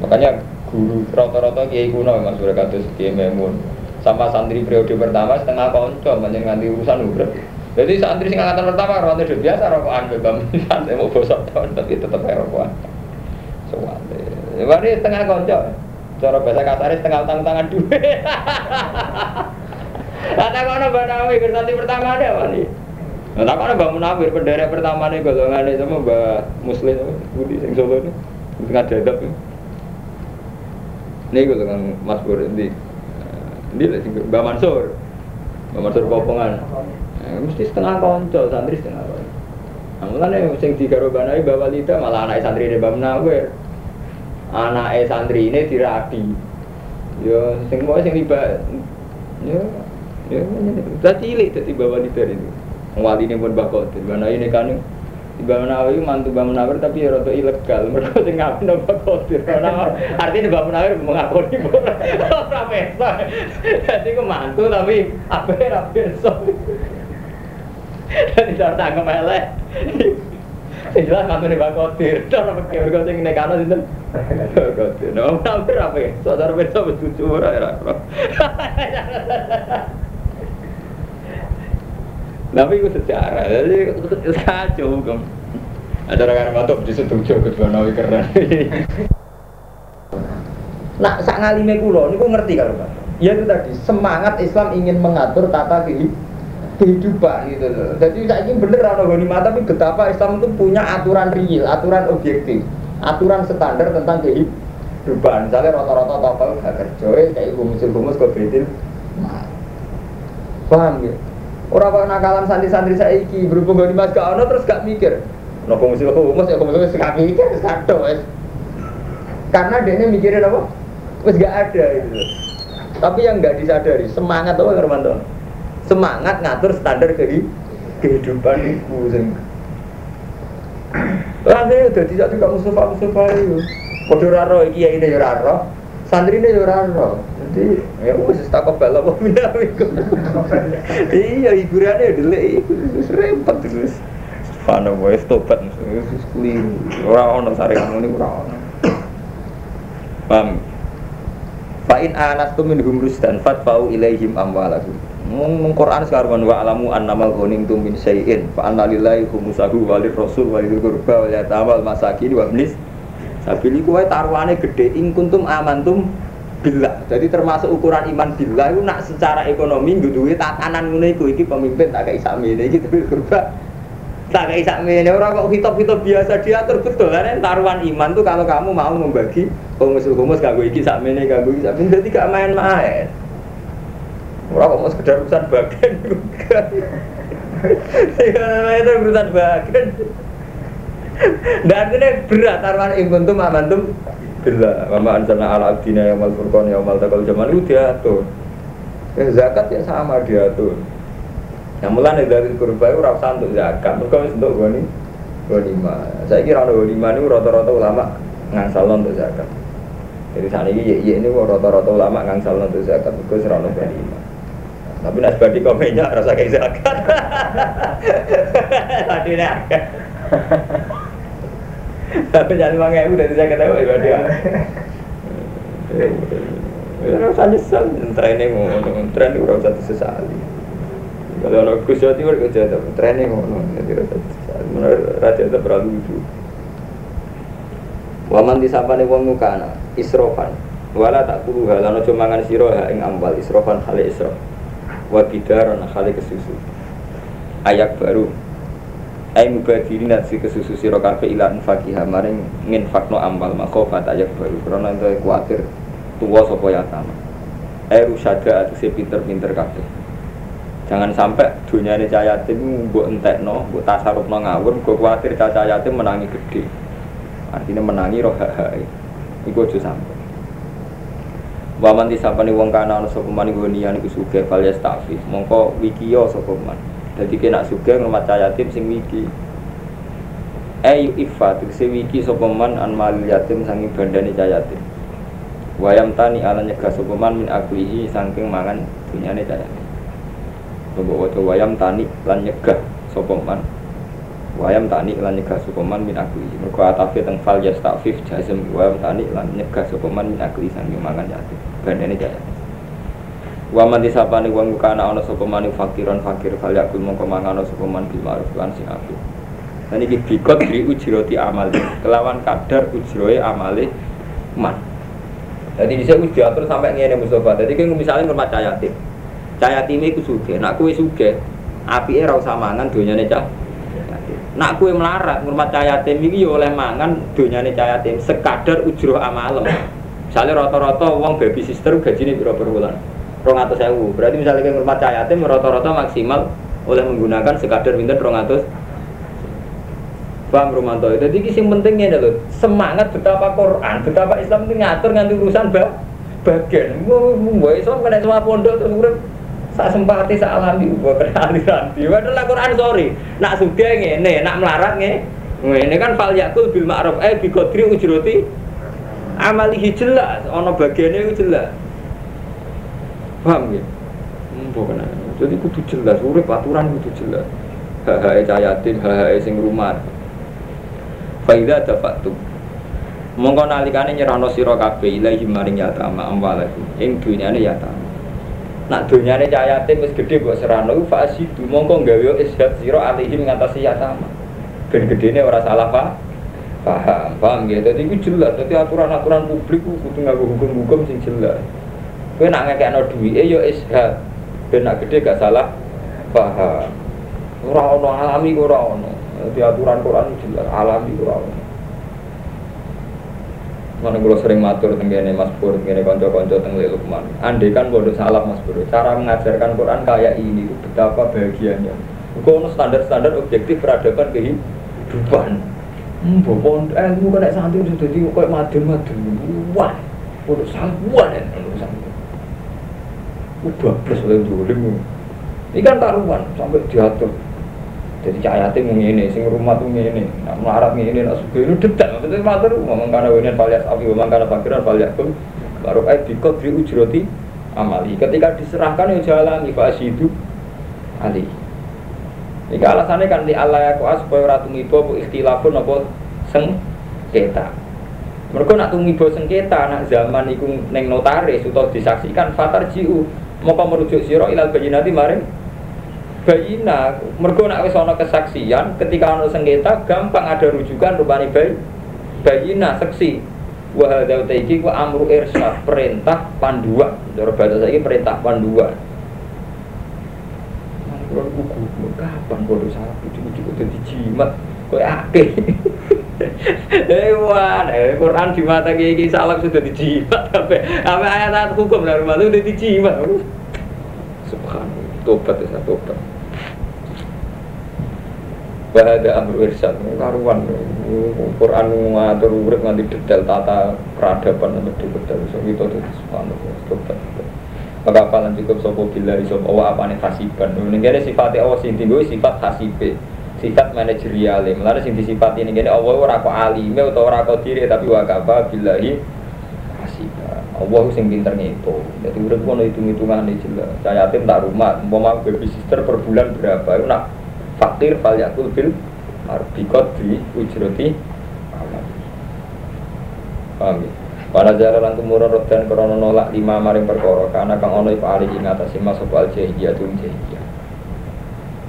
Makanya guru rata-rata kiai kuno memang sudah kata memun sama santri periode pertama setengah konco banyak nganti urusan udah jadi santri sing angkatan pertama rokok itu biasa rokokan bebam santai mau bosok tahun tapi tetap rokokan soalnya ini setengah konco cara bahasa kasarnya setengah utang tangan dua kata kono banawi santri pertama ada apa nih Nah, tak kono bangun Munawir penderek pertama nih golongan sama Mbak Muslim Budi sing Solo ini tengah dadap ini golongan Mas Bur di ini lah Mbak Mansur. Mbak Mansur Popongan. Eh, mesti setengah konco, santri setengah konco. Nah, mulane sing digarobanai Mbak Walida malah anak santri Mbak Munawir. Anak santri ini dirabi. Yo sing mau sing tiba yo yo tadi cilik tadi Mbak Walida ini. Wali ini pun bakal, Mbak ini kan Mbak Munawir mantu Mbak Munawir tapi ya rada ilegal. Mereka sing ngaku nambah kodir. Artinya Mbak Munawir mengakoni ora peso. Jadi ku mantu tapi apa ora peso. Jadi cara tangkem elek. Jelas mantu Mbak Kodir. Cara pakai mergo sing nekano sinten? Kodir. Nah, apa ya? Saudara peso betuju ora ora. Tapi itu sejarah, jadi kacau hukum. Ada orang mantap di situ jauh kedua nawi keren. Nah, sak ngalime kulo, ini ngerti kalau pak. Ya itu tadi semangat Islam ingin mengatur tata kehidupan gitu loh. Jadi saya ingin bener orang mata, tapi betapa Islam itu punya aturan real, aturan objektif, aturan standar tentang kehidupan. Misalnya rata-rata tokoh gak kerja, kayak humus-humus kok betul. Paham ya? Orang kok nakalan santri-santri saya iki berhubung gak dimas gak ono terus gak mikir. Nopo mesti humus ya komunis gak mikir satu wes. Karena dia ini mikirin apa? Wes gak ada itu. Tapi yang gak disadari semangat apa Hermanto? Semangat ngatur standar kehidupan itu sing. Akhirnya udah tidak tidak Mustafa Mustafa itu. Kode raro iki ya ini ya raro. Santri ini ya raro. Jadi ya wis tak kebal apa minawiku. Iya hiburannya dulu repot terus. Fana wae tobat wis keliru. Ora ono saringan ngene ora ono. Paham? Fa in anastum minhum rusdan fatfa'u ilaihim amwalahum. Mung Quran sekarang wa alamu annamal ghanimtum min syai'in fa anna lillahi khumsahu wa rasul wa lil qurba wa yatamal masakin wa ibnis sabili kuwe taruhane gede ing kuntum amantum billah. Jadi termasuk ukuran iman billah itu nak secara ekonomi duwe tatanan ngono iku iki pemimpin tak kayak sakmene iki tapi kurba tak kayak sakmene ora kok hitop-hitop biasa diatur betul kan taruhan iman tuh kalau kamu mau membagi humus-humus kanggo iki sakmene kanggo iki sakmene dadi gak main-main. Ora kok mau sekedar urusan bagian juga. Ya itu urusan bagian. Dan ini berat taruhan iman tuh amantum Bila Mama anzalna ala abdina mal furqan mal takal zaman itu diatur. Ya, Zakat ya sama diatur. Yang mulai dari kurba itu rasa untuk zakat. Mereka untuk goni Gonima Saya kira ada gonima ini rata-rata ulama ngangsal untuk zakat. Jadi saat ini ya, ini rata-rata ulama ngangsal untuk zakat. Mereka serana gonima tapi nas badi komennya rasa kayak zakat. Tadi nih. Tapi jangan ribu dari saya ketahui ya dia. Ya rasa nyesal, training ngono, training ora usah disesali. Kalau ono Gus Jawa Timur kerja training ngono, jadi rasa disesali. Menurut raja itu terlalu lucu. Waman disapane wong mukana isrofan wala tak kulu halano cumangan siro ha ing ambal isrofan hale isrof wa bidaran hale kesusu. Ayat baru. Ai mubadiri nasi kesusu siro kafe ilan fakihah maring fakno amal makhofat ayak baru. Karena itu khawatir tua sopo yatama Ai rusyada atau si pinter-pinter kafe Jangan sampai dunia ini cahaya yatim buat entek no, buat tasaruf no ngawur, gue khawatir cahaya yatim menangi gede. Artinya menangi roh hak Iku aja sampai. Waman disapani wong kana ana sapa man iku niyan iku sugih fal yastafif. Mongko wikiyo sapa man. Dadi kena sugih ngrumat yatim sing wiki. Ayu ifa tegese wiki sapa man an mal yatim sanging bandane yatim. Wayam tani ala nyegah sapa man min aklihi saking mangan dunyane yatim. Mbok waca wayam tani lan nyegah sapa man wayam tani lan nyegah sukoman min akli mergo atafe teng fal yastafif jazm wayam tani lan nyegah sukoman min akli sangi mangan yatim bandene jaya wa man disapane wong kana ana sapa man fakiran fakir fal yakul mongko mangan ana sapa man bil ma'ruf lan sing apik. Dan iki bikot di ujroti amal. Kelawan kadar ujroe amale man. Jadi bisa uji diatur sampai ngene Mustafa jadi kayak misalnya rumah cahaya tim. Cahaya tim itu suge nak kue suge api era usah mangan dunia cah. Nak kue melarat ngurmat cahaya tim ini oleh mangan dunia cahaya tim. Sekadar ujroh amalem misalnya rata-rata uang baby sister gaji ini berapa bulan rong atau sewu berarti misalnya kayak ngurmat cahaya tim rata-rata maksimal oleh menggunakan sekadar pinter rong atau Bang Romanto, jadi yang pentingnya adalah semangat betapa Quran, betapa Islam itu ngatur nganti urusan bah, bagian. Mau Islam kena semua pondok terus Sak sempati sak alami buat aliran. Padahal Quran sorry. Nak suge ngene, nak melarat nge. Ini kan fal yakul bil ma'ruf eh bi qadri ujroti amalihi jelas, ana bagiannya itu jelas. Paham ya? Bukan. Jadi kudu jelas, urip aturan kudu jelas. Hak-hak cayatin, hak-hak sing rumah. Faida dafatu. Mongko nalikane nyerahno sira kabeh ilahi maring yatama amwalakum. Ing dunyane yatama. Nak dunyane cah yatim wis gedhe mbok serano iku fasidu mongko gawe ishat sira alihim ngatasi yatama. Ben gedene ora salah pak. Paham, paham ya. Dadi iku jelas, dadi aturan-aturan publik kudu nganggo hukum-hukum sing jelas. Kowe nak ngekekno duwike ya ishat. Ben nak gedhe gak salah paham. Ora ono alami ora ono. Dadi aturan Quran jelas, alami ora ono. Mana gue sering matur tenggene Mas Pur, tenggene konco-konco tenggene Lukman. Andai kan bodoh salah Mas Pur, cara mengajarkan Quran kayak ini, betapa bahagianya. Gue standar-standar objektif peradaban kehidupan. Hmm, bopon, eh, gue kena santri sudah di kayak madun-madun. Wah, bodoh salah, wah dan santri. Udah plus oleh dulu. Ini kan taruhan sampai diatur. Jadi cahayatim ini, sing rumah tuh ini, nak melarat ini, nak suka ini detail. Maksudnya mater, ngomong karena ini valias api, ngomong karena fakiran valias pun baru ayat dikot di ujroti amali. Ketika diserahkan ya jalan ibas itu Ini alasannya kan di Allah aku supaya ratu mibo bu ikhtilafun apa sengketa. Mereka nak tumibo sengketa nak zaman iku neng notaris atau disaksikan fatar jiu mau merujuk siro ilal bayinati maring bayina mergo nak wis ana kesaksian ketika ana sengketa gampang ada rujukan rupane bayi bayina seksi. Wa hadza iki ku amru irsyad perintah panduan cara bahasa saiki perintah panduan Kalau bodoh sapi cukup jadi jimat, kau akeh. Hewan, eh Quran di mata gigi salam sudah dijimat, sampai sampai ayat-ayat hukum dari rumah itu udah dijimat. Subhanallah, tobat ya tobat. Bahada amru irsyad karuan Quran ngatur urip nganti detail tata peradaban nganti detail so itu tuh subhanallah tobat maka apalan cukup sopo bila iso Allah apa nih hasiban ini kira sifat Allah sing tinggi sifat hasibe sifat manajerial melalui sing disifat ini kira Allah ora kok alime atau ora kok diri tapi wakaba billahi hasiban Allah sing pinter ngitung. Jadi urip kono hitung-hitungan ini jelas. Saya tim tak rumah mau baby sister per bulan berapa itu nak fakir fal yakul bil arbikot di ujroti ya Para jalan tumurun rodan krono nolak lima maring perkara karena kang ono iku ali ing atase masuk al jahiliyah tu jahiliyah.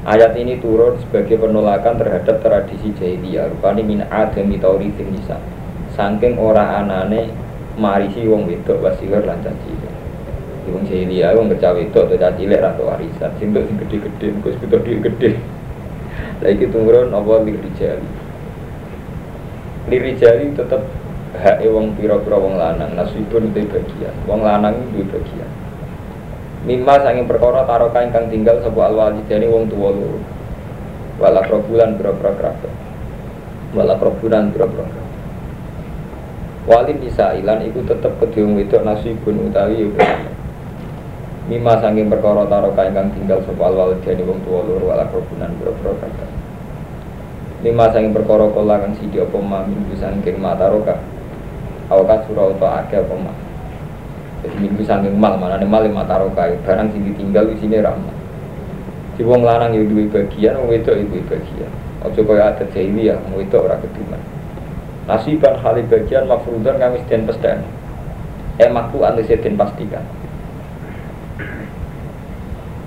Ayat ini turun sebagai penolakan terhadap tradisi jahiliyah rupane min adami tauritin nisa. Saking ora anane marisi wong wedok wasihir lan caci. Wong jahiliyah wong kecawe wedok atau caci lek ra warisan. Sing sing gede-gede, wis gede-gede. Lagi turun apa lirijali Lirijali tetap hak wong pira-pira wong lanang nasibun itu bagian. Wong lanang itu bagian. Mimma sanging perkara taroka ingkang tinggal sebuah alwalidani wong tua loro. Wala probulan pira-pira kerabat. Wala probulan pira-pira Walin bisa ilan iku tetep kedung wedok nasibun utawi Mima sanging perkara taroka ingkang tinggal sapa al walidani wong tuwa loro wala kerubunan boro-boro kakak. Lima sanging perkara kala kang sidi apa ma minggu sanging mataroka. Awakat surah utawa akeh apa. Jadi minggu sanging mal mana mal lima taroka barang sing ditinggal di sini ramah. Di wong lanang ya duwe bagian, wong wedok ya duwe bagian. Aja kaya adat ya, wong wedok ora keduman. Nasiban hali bagian mafrudan kami sedhen pesden. Eh maktu ante sedhen pastikan.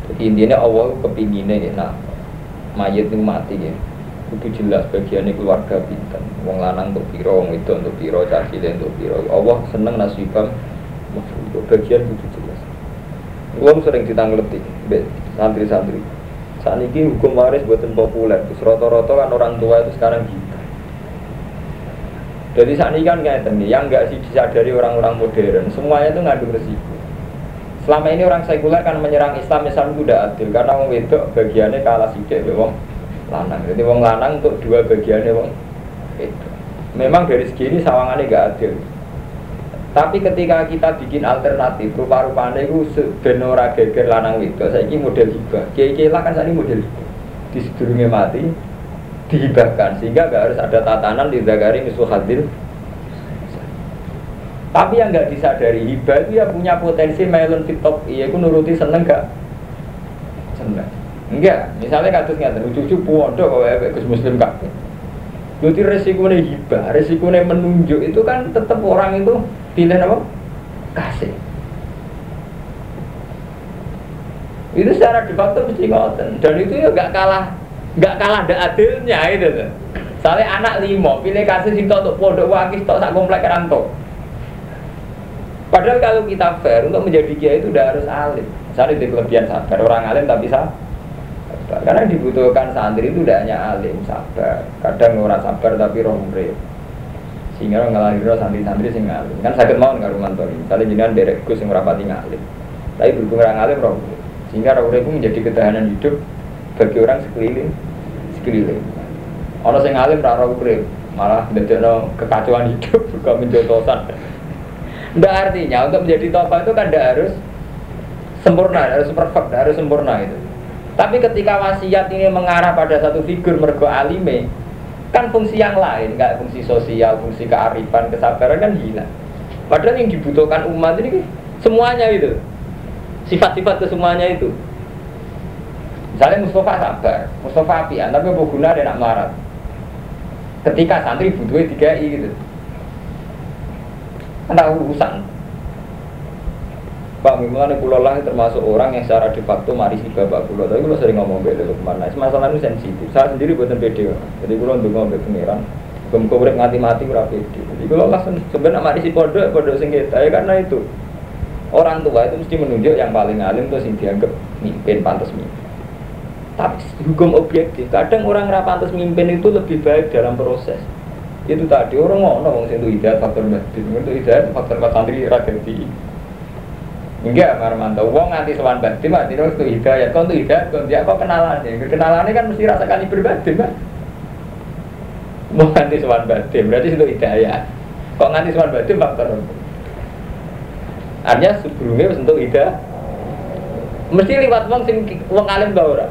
Jadi intinya Allah kepinginnya ya, nah mayat itu mati ya. Itu jelas bagiannya keluarga pinten. Wong lanang untuk piro, wong itu untuk piro, caci untuk piro. Allah seneng nasibam mafrudan bagian itu jelas. Uang sering ditangletik, santri-santri. Saat ini hukum waris buatan populer. Terus roto-roto kan orang tua itu sekarang kita. Jadi saat ini kan kayak nih, yang nggak sih disadari orang-orang modern, semuanya itu ngandung resiko. Selama ini orang sekuler kan menyerang Islam, Islam itu udah adil karena wong wedok bagiannya kalah sidik wong lanang. Jadi wong lanang untuk dua bagiannya wong itu. Memang dari segi ini sawangannya gak adil. Tapi ketika kita bikin alternatif, rupa-rupanya itu benora geger lanang itu, saya ini model hibah. Kiai lah kan saat ini model hibah. Di mati, dihibahkan sehingga gak harus ada tatanan di Zagari Misul Hadil tapi yang nggak disadari hibah itu ya punya potensi melon fitop iya aku nuruti seneng gak seneng enggak misalnya kasus nggak cucu pondok kalau ya Gus Muslim kak jadi resikonya hibah resikonya menunjuk itu kan tetap orang itu pilih apa kasih itu secara de facto mesti ngoten dan itu ya gak kalah gak kalah ada adilnya itu tuh. Soalnya anak limo pilih kasih sing untuk pondok wakis tok sak komplek rantau. Padahal kalau kita fair untuk menjadi kiai itu udah harus alim. Misalnya di kelebihan sabar orang alim tapi sabar. Karena dibutuhkan santri itu tidak hanya alim sabar. Kadang orang sabar tapi roh murid. Sehingga orang ngelahir santri-santri sing alim. Kan sakit mau nggak rumah tori. Misalnya jenengan derek gus yang rapati ngalim. Tapi berhubung orang alim roh murid. Sehingga roh murid itu menjadi ketahanan hidup bagi orang sekeliling sekeliling. Orang sing alim roh murid malah no kekacauan hidup bukan menjotosan. Tidak artinya untuk menjadi tokoh itu kan tidak harus sempurna, harus perfect, harus sempurna itu. Tapi ketika wasiat ini mengarah pada satu figur mergo alime, kan fungsi yang lain, nggak fungsi sosial, fungsi kearifan, kesabaran kan hilang. Padahal yang dibutuhkan umat ini semuanya itu, sifat-sifat kesemuanya itu. Misalnya Mustafa sabar, Mustafa apian, tapi apa guna ada nak marah. Ketika santri butuhnya tiga i gitu, ada urusan Pak Mimulane pulau lah termasuk orang yang secara de facto mari si bapak pulau tapi kalau sering ngomong beda ke mana masalah ini sensitif. Saya sendiri buatan video jadi pulau untuk ngomong pengiran Kemudian urip ngati mati berapa itu jadi kalau lah sebenarnya mari si pondok pondok sengketa ya karena itu. Orang tua itu mesti menunjuk yang paling alim tuh sing dianggap mimpin pantas mimpin. Tapi hukum objektif kadang orang rapantas mimpin itu lebih baik dalam proses. Itu tadi orang ngono wong sing hidayat faktor batin itu hidayat faktor santri ragati enggak marmanto. Wong nganti sowan batin mati terus itu hidayat. Kau itu hidayat? Kau dia kok kenalannya? Kenalannya kan mesti rasakan berbatin kan mau nganti sowan batin berarti itu hidayat. Kok nganti sowan batin faktor artinya sebelumnya untuk hidayat. Mesti lewat wong sing wong alim gak ora?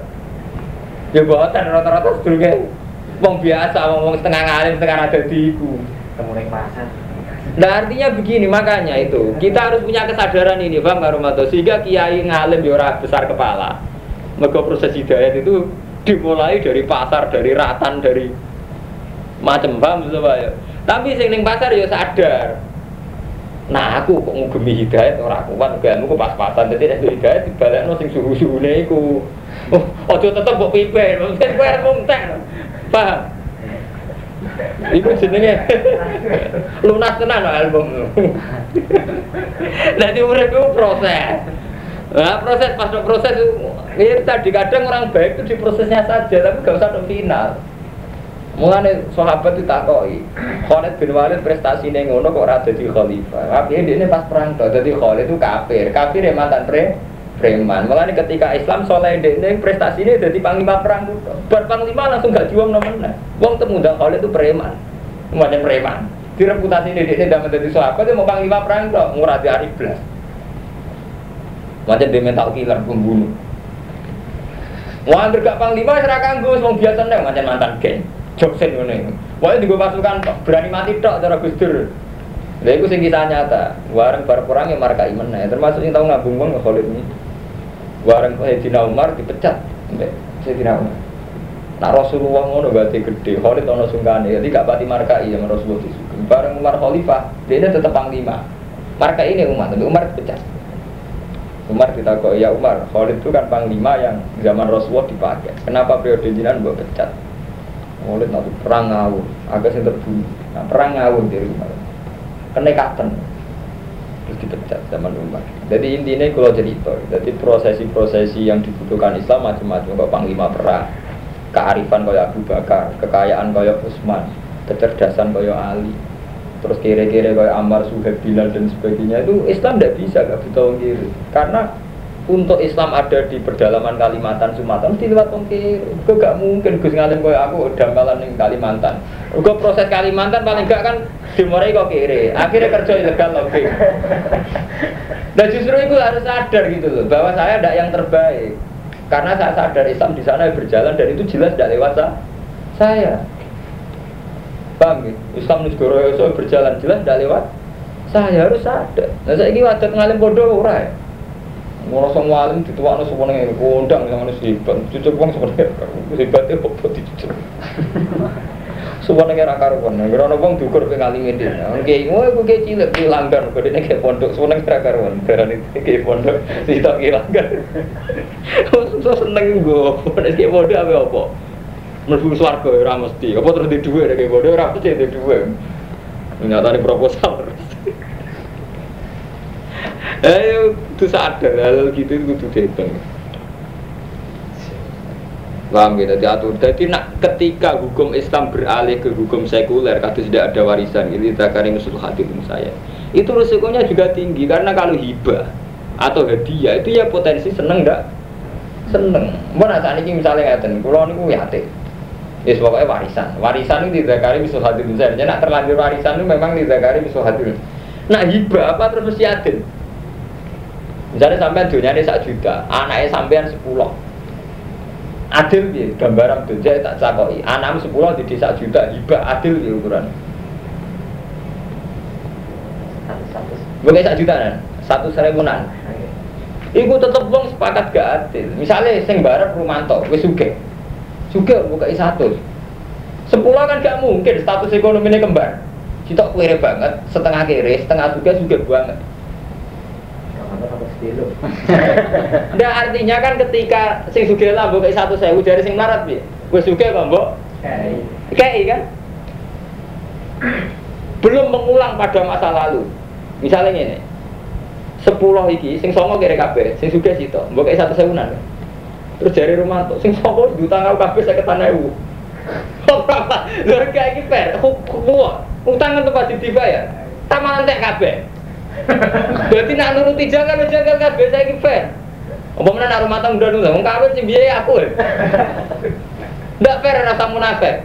Ya buatan rata-rata sebelumnya Wong biasa, wong wong setengah ngalim, setengah ada di iku. Kemudian pasar. Nah artinya begini makanya itu kita harus punya kesadaran ini bang Karumato sehingga kiai ngalim di orang besar kepala. Mereka proses hidayat itu dimulai dari pasar, dari ratan, dari macam paham ya. Tapi sing ning pasar ya sadar. Nah aku kok ngugemi hidayat orang kuat gak aku pas-pasan jadi itu hidayat dibalekno sing suhu-suhune iku. Oh, ojo tetep kok pipe, mungkin kowe Paham? Iku jenenge lunas tenan album. Jadi urip itu proses. Nah, proses pas proses ini tadi kadang orang baik itu di prosesnya saja tapi gak usah final. Mulane sahabat itu takoki. Khalid bin Walid prestasi ngono kok ora dadi khalifah. Tapi ini pas perang dadi Khalid itu kafir. Kafir ya mantan pre preman. Malah ketika Islam soleh ini prestasi ini jadi panglima perang Berpanglima langsung gak juang nomor Wong temu dah kalau itu preman, macam preman. direputasi ini dia tidak menjadi sahabat dia mau panglima perang kok murah di hari belas macam dia mental killer pembunuh Wah, gak panglima, serah kanggo, semua biasa nih, macam mantan geng. Joksen ini. Wah, juga pasukan berani mati tok, cara Gus Dur. Lha iku sing kisah nyata. Wareng bar perang ya markai meneh. Termasuk sing tau ngabung wong Khalid ini. Wareng Sayyidina Umar dipecat. Mbek Sayyidina Umar. Nah Rasulullah ngono berarti gede, Khalid ono sungkane, jadi gak pati markai yang Rasulullah disugih. Bareng Umar Khalifah, dia ini tetap panglima. Markai ini Umar, tapi Umar dipecat. Umar kok ya Umar, Khalid itu kan panglima yang zaman Rasulullah dipakai. Kenapa periode jinan buat pecat? Khalid nanti perang ngawur, agak sih terbunuh. Nah, perang ngawur dari Umar kenekatan terus dipecat zaman Umar. Jadi intinya kalau cerita, jadi prosesi-prosesi yang dibutuhkan Islam macam-macam kok panglima perang, kearifan kaya Abu Bakar, kekayaan kaya Utsman, kecerdasan kaya Ali, terus kira-kira kaya Ammar, Suhaib, Bilal dan sebagainya itu Islam tidak bisa gak butuh kiri karena untuk Islam ada di pedalaman Kalimantan Sumatera mesti lewat tongkir gue gak mungkin Gus ngalim kaya aku dambalan di Kalimantan. Gue proses Kalimantan paling gak kan dimulai kok kiri. Akhirnya kerja ilegal lagi dan justru itu harus sadar gitu loh bahwa saya tidak yang terbaik. Karena saya sadar Islam di sana berjalan dan itu jelas tidak lewat saya. Paham gitu? Islam negara berjalan jelas tidak lewat saya harus sadar. Nah saya ini wadah ngalim bodoh orang Ngono semua alim dituakno semuanya kondang sama si hebat. Cucuk wong hebat itu apa dicucuk. Semuanya kira karuan. Kira ono wong dukur pe ngalime dhewe. Oke, ngono iku ke cilik ki langgar kok dene ke pondok semuanya kira karuan. Karena itu ke pondok sitok ki langgar. So seneng go. Nek ke pondok apa apa? Mlebu swarga ora mesti. Apa terus di nek ke pondok ora mesti di dhuwit. Nyatane proposal. Ayo itu sadar hal gitu itu kudu dihitung. Paham gitu, diatur. Jadi nak ketika hukum Islam beralih ke hukum sekuler, kata tidak ada warisan, ini zakari musuh hadirin saya. Itu resikonya juga tinggi karena kalau hibah atau hadiah itu ya potensi seneng enggak? Seneng. Mana saat ini misalnya ngaten, kalau ini yate. Ya pokoknya warisan. Warisan itu dizakari musuh hadirin saya. Jadi nak terlanjur warisan itu memang dizakari musuh hadirin. Nah hibah apa terus? Misalnya sampean dunia ini sak juta, anaknya sampean sepuluh. Adil ya, gambaran dunia tak cakoi. Anakmu sepuluh di desa juta, hibah adil ya ukuran. Bukan sak juta kan? Satu seribuan. Iku tetep wong sepakat gak adil. Misalnya sing barep Rumanto, wis sugih. Sugih buka satu. Sepuluh kan gak mungkin status ekonominya kembar. Citok kere banget, setengah kere, setengah juga juga banget. Nggak artinya kan ketika sing sugih lah mbok satu sewu dari sing marat bi, gue sugih kok mbok. Kayak kan? Belum mengulang pada masa lalu. Misalnya ini, sepuluh iki sing songo kira kabeh, sing sugih situ, mbok satu sewunan. Terus dari rumah tuh, sing songo juta ngau kabeh saya ketanah ewu. Lha kayak iki per, utang kan pasti dibayar. Taman entek kabeh. Berarti nak nuruti jangan jangan biasa ini fair. Apa mana nak rumah tangga dulu, mau kawin sih biaya aku. Tidak fair rasa munafik.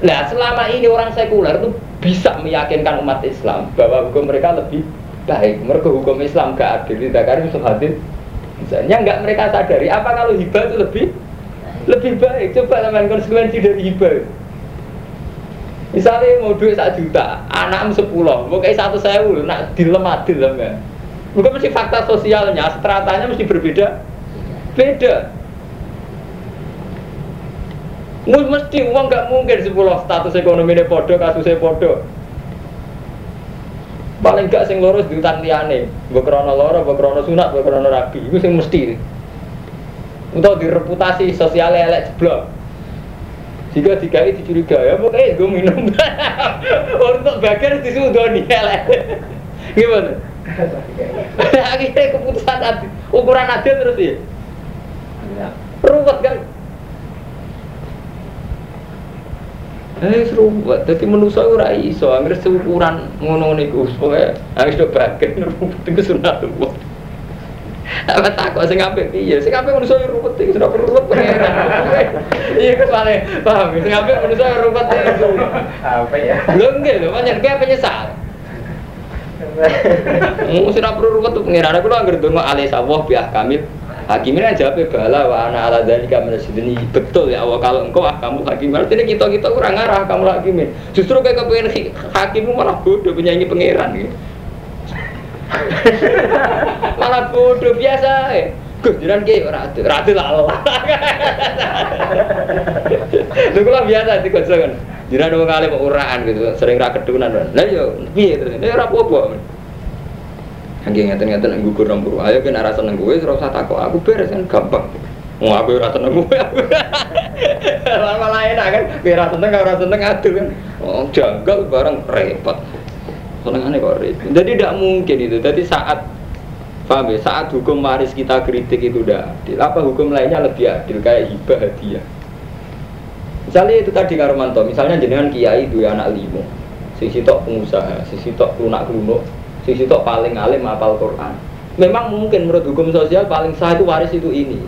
Nah selama ini orang sekuler itu bisa meyakinkan umat Islam bahwa hukum mereka lebih baik. Mereka hukum Islam gak adil, tidak bisa hadir. Misalnya nggak mereka sadari apa kalau hibah itu lebih lebih baik. Coba teman konsekuensi dari hibah. Misalnya mau duit satu juta, anak sepuluh, mau kayak satu sewu, nak dilem adil ya. Mungkin mesti fakta sosialnya, stratanya mesti berbeda, beda. Mesti uang nggak mungkin sepuluh status ekonomi ini podo, kasusnya podo. Paling gak sing lurus di hutan liane, bekrono loro, bekrono sunat, bekrono rabi, itu sing mesti. Untuk direputasi sosial elek jeblok. Jika dikai dicurigai, ya pokoknya gue minum. Untuk bagian disudoni elek. Gimana? Akhirnya keputusan adil, ukuran adil terus ya. Ruwet kan? Eh serumpet, jadi manusia ora iso, angger seukuran ngono niku, pokoke harus do bagian rumput iku sunat ruwet. Apa takut sing apik piye? Sing apik manusa yo ruwet iki sudah perlu ruwet pengeran. Iya kesale, paham? Sing apik manusa ruwet itu. Apa ya? Lho nggih lho, pancen penyesal. Mu sudah perlu ruwet tuh pengeran. Aku anggere donga alih sawah biah kamil. Hakimin aja apa bala wa ana ala dzalika ini betul ya Allah kalau engkau ah kamu hakim artinya kita kita kurang arah kamu hakimin justru kayak kepengen hakimmu malah bodoh penyanyi pangeran gitu malah bodoh biasa ya Gus, jiran kiai ratu, ratu lah Allah. Lu kok biasa sih kocok kan. Jiran kali mau uraan gitu, sering raket kedunan. Lah yo, piye terus? Ini ora apa-apa. Angge ngeten-ngeten gugur nomor. Ayo kan arah seneng gue, ora usah takut. Aku beres kan gampang. Mau aku ora seneng gue. Lama enak kan, kira seneng ora seneng aduh kan. Oh, janggal barang repot aneh kok repot. Jadi tidak mungkin itu. Jadi saat paham ya, saat hukum waris kita kritik itu udah adil. Apa hukum lainnya lebih adil kayak hibah hadiah. Misalnya itu tadi Karomanto, misalnya jenengan kiai dua anak limo, sisi tok pengusaha, sisi tok lunak luno, sisi tok paling alim apal Quran. Memang mungkin menurut hukum sosial paling sah itu waris itu ini.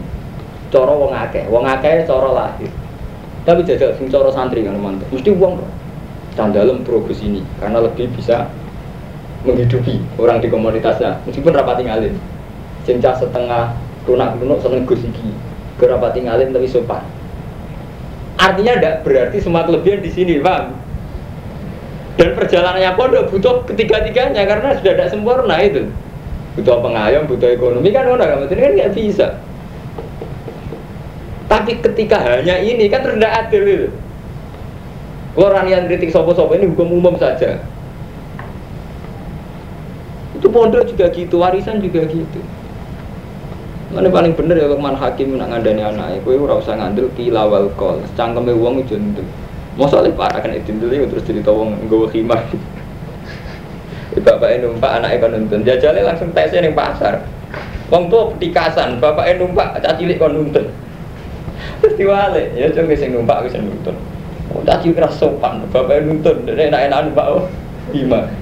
Coro wong akeh, wong akeh coro lahir. Tapi jajal sing coro santri kan mantu, mesti uang candalem progres ini karena lebih bisa menghidupi orang di komunitasnya. Meskipun rapat tinggalin cinta setengah lunak lunak seneng gus iki rapat tinggalin tapi sopan. Artinya tidak berarti semua kelebihan di sini bang. Dan perjalanannya pondok butuh ketiga-tiganya karena sudah tidak sempurna itu. Butuh pengayom butuh ekonomi kan orang kan? Kan nggak bisa. Tapi ketika hanya ini kan tidak adil itu. Orang yang kritik sopo-sopo ini hukum umum saja pondok juga gitu, warisan juga gitu. Mana paling bener ya Lukman Hakim nak ngandani anak, kowe ora usah ngandel kilawal kol, cangkeme wong itu ndel. Mosok parah kan itu ndel terus cerita wong nggawa khimar. Bapak numpak anaknya kan nonton, jajalnya langsung tesnya ning pasar. Wong tuh petikasan, bapak numpak cacilik kon nonton. Terus diwale, ya coba sing numpak wis nonton. Oh, keras sopan, bapak nonton, enak-enak numpak oh. Gimana?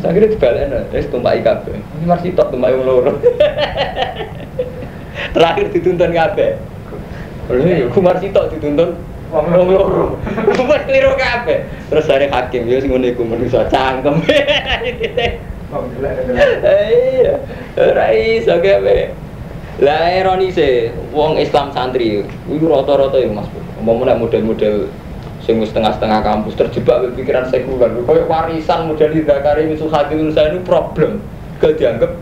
Saya kira dibalik terus tumpah IKB. Ini masih tok tumpah yang loro. Terakhir dituntun kabeh. Lalu ya, aku masih tok dituntun wong loro. Kumar keliru kabeh. Terus saya hakim, ya ngene iku manusa cangkem. Iya, iso gawe. Lah ironise wong Islam santri iku rata-rata ya Mas. Umpama model-model sing setengah-setengah kampus terjebak pikiran sekuler kayak warisan model Zakari misu hati saya ini problem. Gak dianggap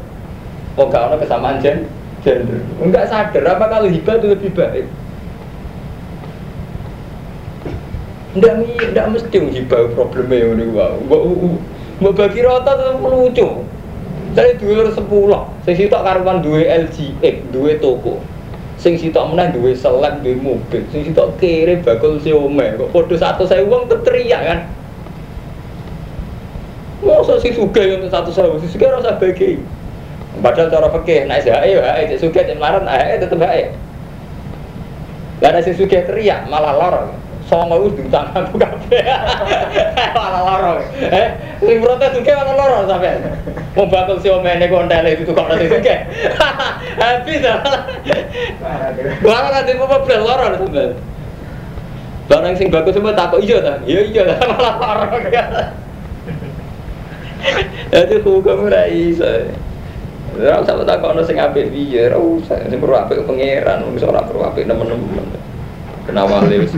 oh gak ada kesamaan gen gender. Enggak sadar apa kalau hibah itu lebih baik. Enggak enggak mesti hibah problemnya ini wow mau bagi rata tetap melucu. Saya dua sepuluh. Saya sih tak karuan dua LG eh dua toko sing sitok meneh duwe seleb duwe mobil sing sitok kere bakul siome kok padha satu saya uang teriak kan Masa sih suka yang satu saya, sih suka rasa bagi. Padahal cara fikih, naik saya, ayo, ayo, suka cek melarat, tetep. Gak ada sih suka teriak, malah lorong. Songo itu diutang aku kafe, malah lorong. Eh, sing protes suka malah lorong sampai. Mau bakal si omene kontel itu tukang nasi suka. Habis malah. Malah nanti mau beli lorong sampai. Barang sing bagus semua takut iya tak? Iya iya lah malah lorong. Jadi hukum ora iso. Ora usah tak kono sing apik piye, ora usah sing perlu apik pangeran, wis ora perlu apik nemen-nemen. Kenapa wis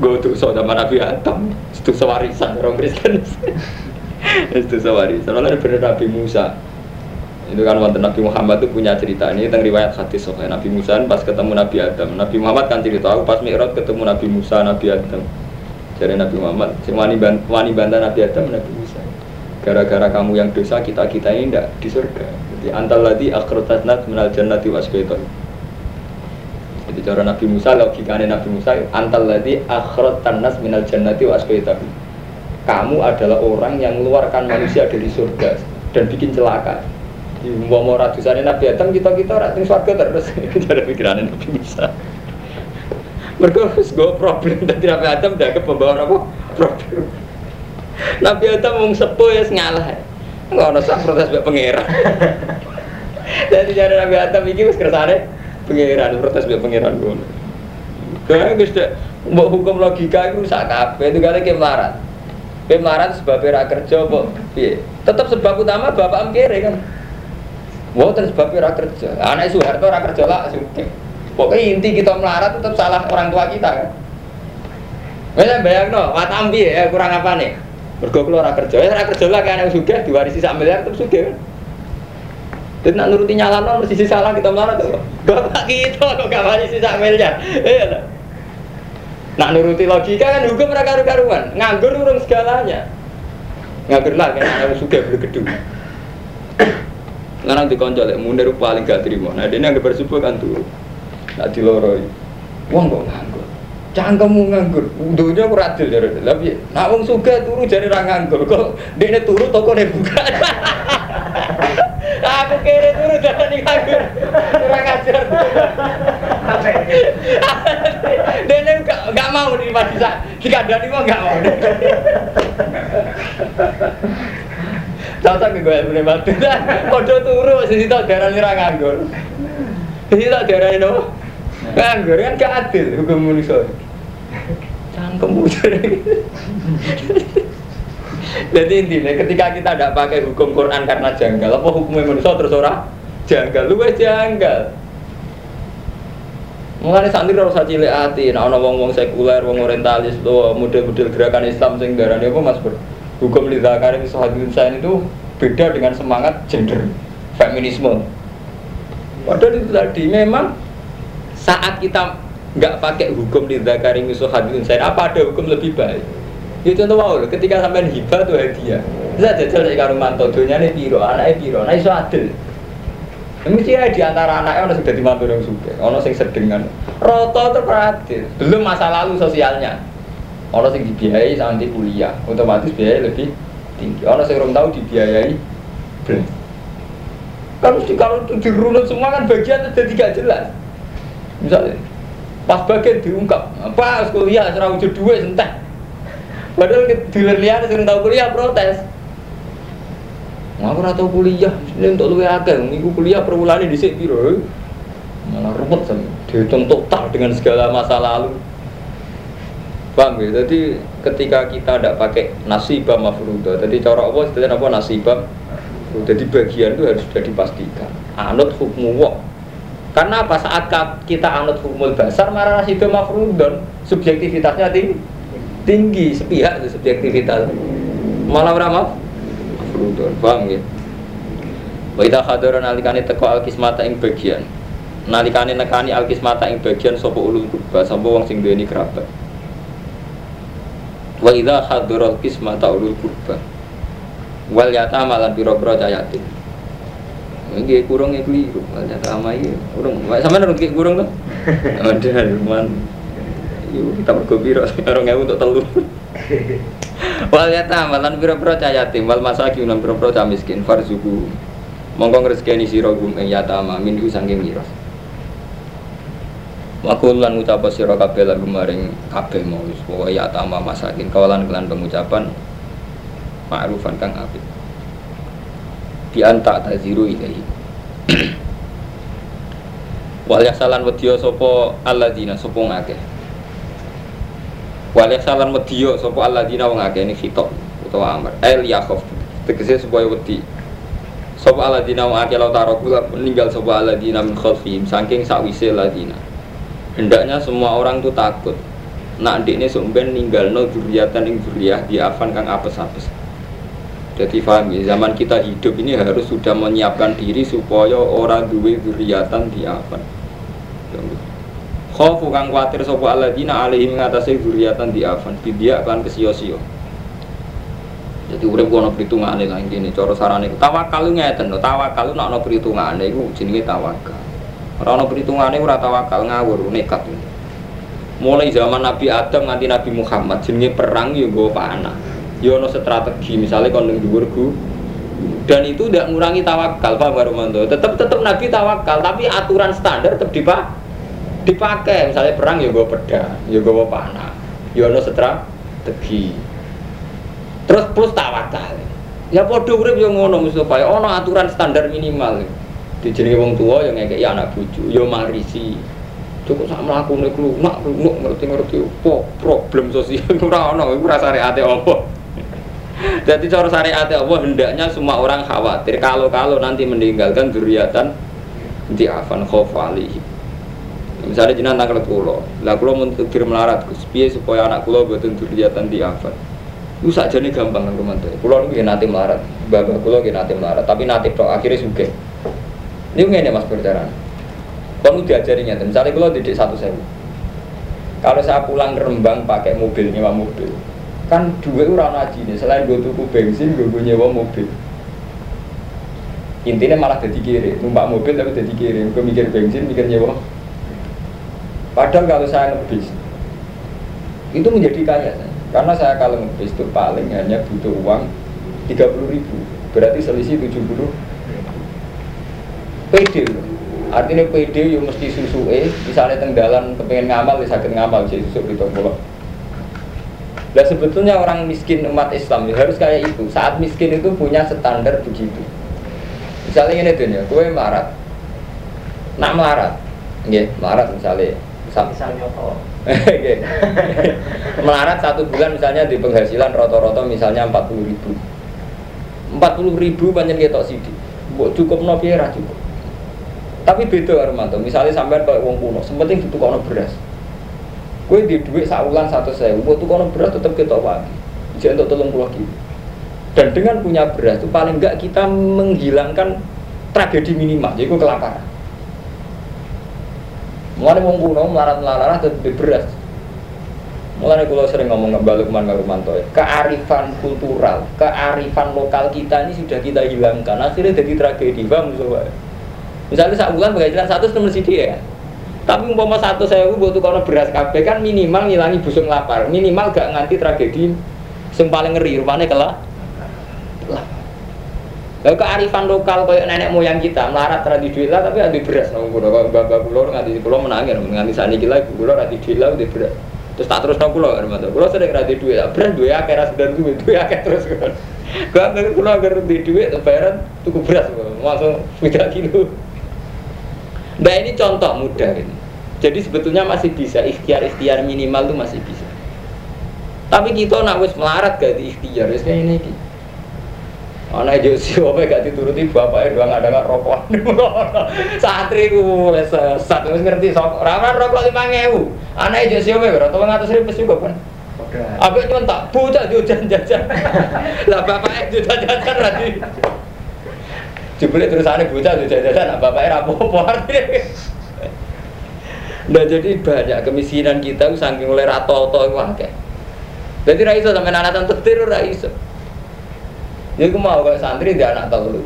go to so zaman Nabi Adam, itu sewarisan orang Kristen. Itu sewarisan. Soalnya bener Nabi Musa. Itu kan waktu Nabi Muhammad itu punya cerita ini tentang riwayat hadis soalnya Nabi Musa pas ketemu Nabi Adam. Nabi Muhammad kan cerita aku pas Mi'raj ketemu Nabi Musa, Nabi Adam dari Nabi Muhammad wani wani bantah Nabi Adam Nabi Musa gara-gara kamu yang dosa kita kita ini tidak di surga jadi antal lagi akhrotasnat menal jannati wasbaiton jadi cara Nabi Musa logikanya Nabi Musa antal lagi akhrotanas minal jannati wasbaiton kamu adalah orang yang mengeluarkan manusia dari surga dan bikin celaka di mau mau ratusan Nabi Adam kita kita rating surga terus cara pikirannya Nabi Musa mereka harus gue problem tadi Nabi Adam ke pembawa apa? Problem. Nabi Adam mau sepuh ya ngalah. Enggak ada sak protes mbek pangeran. Jadi jadi Nabi Adam iki wis kersane pangeran protes mbek pangeran ngono. Kayak wis mbok hukum logika itu rusak kabeh itu kali ke melarat. Ke melarat kerja kok? Tetap sebab utama bapak am kere kan. terus sebab ra kerja. Anak Soeharto ra kerja lah sugih. Pokoknya inti kita melarat tetap salah orang tua kita kan. Wes bayang no, watam piye ya kurang apa nih? Kula ora kerja, ya kerja lah kan yang sugih diwarisi tetep sugih kan. Dan nak nuruti nyala mesti sisi salah kita melarat tuh. Bapak kita kok gak warisi sak miliar. Iya Nak nuruti logika kan hukum mereka karu-karuan, nganggur urung segalanya. Nganggur lah kan yang sugih bergedung. Ngarang dikonco lek mundur paling gak terima. Nah, dia nggak bersyukur kan tuh. Nak diloroi. Wong kok nganggur cangkemmu nganggur dunia aku radil dari tapi nak wong suga turu jadi orang nganggur kok dia turu toko buka aku kira turu jadi nganggur kurang ajar dia nggak mau nih masih bisa dikandani mau nggak mau Cocok gue yang boleh bantu. Podo turu masih situ darah nyerang nganggur. Situ darah ini Nganggur kan gak adil hukum manusia. Cangkem Jadi intinya ketika kita tidak pakai hukum Quran karena janggal, apa hukumnya manusia? Terus orang janggal, lu janggal. Mengenai santri harus cilik hati, nah ono wong wong sekuler, wong orientalis, tuh model-model gerakan Islam sing darani apa mas ber hukum lidakari misalnya saya itu beda dengan semangat gender feminisme. Padahal itu tadi memang saat kita nggak pakai hukum di zakari musuh hadirin saya apa ada hukum lebih baik itu contoh wow ketika sampai hibah tuh hadiah. Bisa jajal karung mantu dunia ini piro anaknya piro nah itu adil. Mesti ya di antara anaknya orang sudah dimantu yang suka orang sing sedengan roto terperadil belum masa lalu sosialnya. Orang sing dibiayai nanti kuliah otomatis biaya lebih tinggi. Orang sing belum tahu dibiayai belum kalau kalau dirunut semua kan bagian jadi tidak jelas. Misalnya pas bagian diungkap apa kuliah serah wujud dua entah padahal dealer liar sering tahu kuliah protes. Aku ora tau kuliah ini untuk luwe akeh. Minggu kuliah per bulan di sini biro malah repot sama dihitung total dengan segala masa lalu. Paham ya jadi ketika kita tidak pakai nasibah mafruda jadi cara apa? Istilahnya apa? Nasibah jadi bagian itu harus sudah dipastikan. Anut hukum wong. Karena apa saat kita anut hukum dasar marah itu mafrudon subjektivitasnya tinggi, tinggi sepihak itu subjektivitas. Malah berapa? Mafrudon, paham ya? Wa idza hadara nalikane teko alkismata ing bagian. Nalikane nekani alkismata ing bagian sapa ulul kurba, sapa wong sing duweni kerabat. Wa idza hadara alkismata ulul kurba. Wal yatama lan pira-pira yatim. Nggih kurang ya keliru, ternyata ama iya kurang. Sama nang nggih kurang tuh. Ada man. Yuk kita mergo piro orang ewu untuk telur. Wal yatama lan pira-pira cah yatim wal masakin lan pira-pira cah miskin farzuku. Monggo ngrezekeni sira gum ing yatama minhu saking miras. Wakul lan ngucap sira kabeh lan maring kabeh mau pokoke yatama masakin kawalan kelan pengucapan ma'rufan kang apik bi anta taziru ilahi wal yasalan wedya sapa alladzina sapa ngakeh wal yasalan wedya sapa alladzina wong akeh ini khitab utawa amr. El yakhaf tegese supaya wedi sapa alladzina wong akeh law taraku meninggal sapa alladzina min khalfihim saking sakwise alladzina. Hendaknya semua orang tuh takut. Nak ndekne sumben ninggalno dzurriatan ing dzurriyah diafan kang apes-apes. Jadi paham ya, zaman kita hidup ini harus sudah menyiapkan diri supaya orang duwe di apa. Khofu kang kuatir sapa alladzina alaihim ngatasé di afan bidia kan kesio-sio. Jadi urip ono perhitungane lah ini cara sarane tawakal ngeten lho, tawakal nek ono perhitungane iku jenenge tawakal. Ora ono perhitungane ora tawakal ngawur nekat. Mulai zaman Nabi Adam nganti Nabi Muhammad jenenge perang yo nggo panah ya strategi misalnya kon dhuwur dan itu tidak mengurangi tawakal Pak Baromanto tetap tetap Nabi tawakal tapi aturan standar tetap dipak dipakai misalnya perang ya gue pedang ya gue panah. Ya strategi terus plus tawakal. Ya podo urip yang ngono Mustafa ya ono aturan standar minimal. Dijenengi wong tua yang ngekeki anak bojo, yo marisi. Cukup sak mlakune klunak klunak ngerti-ngerti apa problem sosial ora ono iku rasane ate apa. Jadi cara syariat Allah hendaknya semua orang khawatir. Kalau-kalau nanti meninggalkan duriatan di afan khofali. Misalnya jinan tanggal kulo, lah kulo mau tukir melarat, piye supaya anak kulo betul duriatan di afan. Itu saja nih gampang kan teman. Kulo nih nanti melarat, bapak kulo nanti melarat, tapi nanti tok akhirnya suge. Ini gini mas perjalanan. Kamu diajarinya, misalnya kulo didik satu sewu. Kalau saya pulang Rembang pakai mobil nyewa mobil, kan dua orang ngaji nih selain gue tuku bensin gue gue nyewa mobil intinya malah jadi kiri numpak mobil tapi jadi kiri gue mikir bensin mikir nyewa padahal kalau saya ngebis itu menjadi kaya. Karena saya kalau ngebis itu paling hanya butuh uang 30 ribu. Berarti selisih 70 PD artinya PD yang mesti susu eh misalnya tenggalan kepengen ngamal ya sakit ngamal jadi susu di tombol Nah sebetulnya orang miskin umat Islam ya, harus kayak itu. Saat miskin itu punya standar begitu. Misalnya ini tuh ya, gue melarat, nak melarat, ya melarat misalnya. Misalnya apa? melarat satu bulan misalnya di penghasilan roto-roto misalnya 40 ribu. 40 ribu banyak kita buat cukup no piera cukup. Tapi beda Armanto misalnya sampai kayak uang kuno sementing butuh kono beras. Kue di duit satu saya, buat tuh kono beras tetap kita pagi, jadi untuk tolong pulau gitu. Dan dengan punya beras itu paling enggak kita menghilangkan tragedi minimal, jadi kelaparan. Mulai wong kuno melarat-melarat tetap beras. Mulai kalau sering ngomong ngebalik man manto kearifan kultural, kearifan lokal kita ini sudah kita hilangkan. Akhirnya jadi tragedi, bang Misalnya saat bulan penghasilan satu mesti dia ya. Tapi umpama satu saya butuh karena beras kafe kan minimal ngilangi busung lapar, minimal gak nganti tragedi yang paling ngeri rupanya kelah. Lalu kearifan lokal kayak nenek moyang kita melarat tradisi duit lah tapi ada beras kulo kalau bapak kulo nganti kulo menangin nganti saat ini ibu kulo tradisi duit lah ada beras terus tak terus nong kulo kan kulo sering tradisi duit lah beras dua akhir dan duit dua akhir terus kan kalau kulo agar di duit bayaran tuku beras langsung tiga kilo Nah ini contoh mudah ini. Jadi sebetulnya masih bisa ikhtiar-ikhtiar minimal itu masih bisa. Tapi kita nak wis melarat gak di ikhtiar, wis kayak ini. Anak Josi apa gak dituruti bapaknya doang ada nggak rokok. Santri ku sesat wis ngerti sok ora rokok 5000. Anak Josi apa berapa ngatus ribu juga kan. Aku cuma tak buta jajan jajan. Lah bapaknya jajan jajan lagi. Jebule terusane bocah jajan nak bapaknya rapopo Nah jadi banyak kemiskinan kita saking oleh rato-rato itu akeh. Jadi raiso sampai anak tante tiru raiso. Jadi aku mau kayak santri dia anak tahu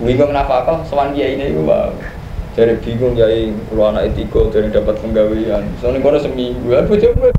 Bingung kenapa kok sewan dia ini gue mau. Jadi bingung jadi kalau anak etiko jadi dapat penggawean. Soalnya kono seminggu, aku coba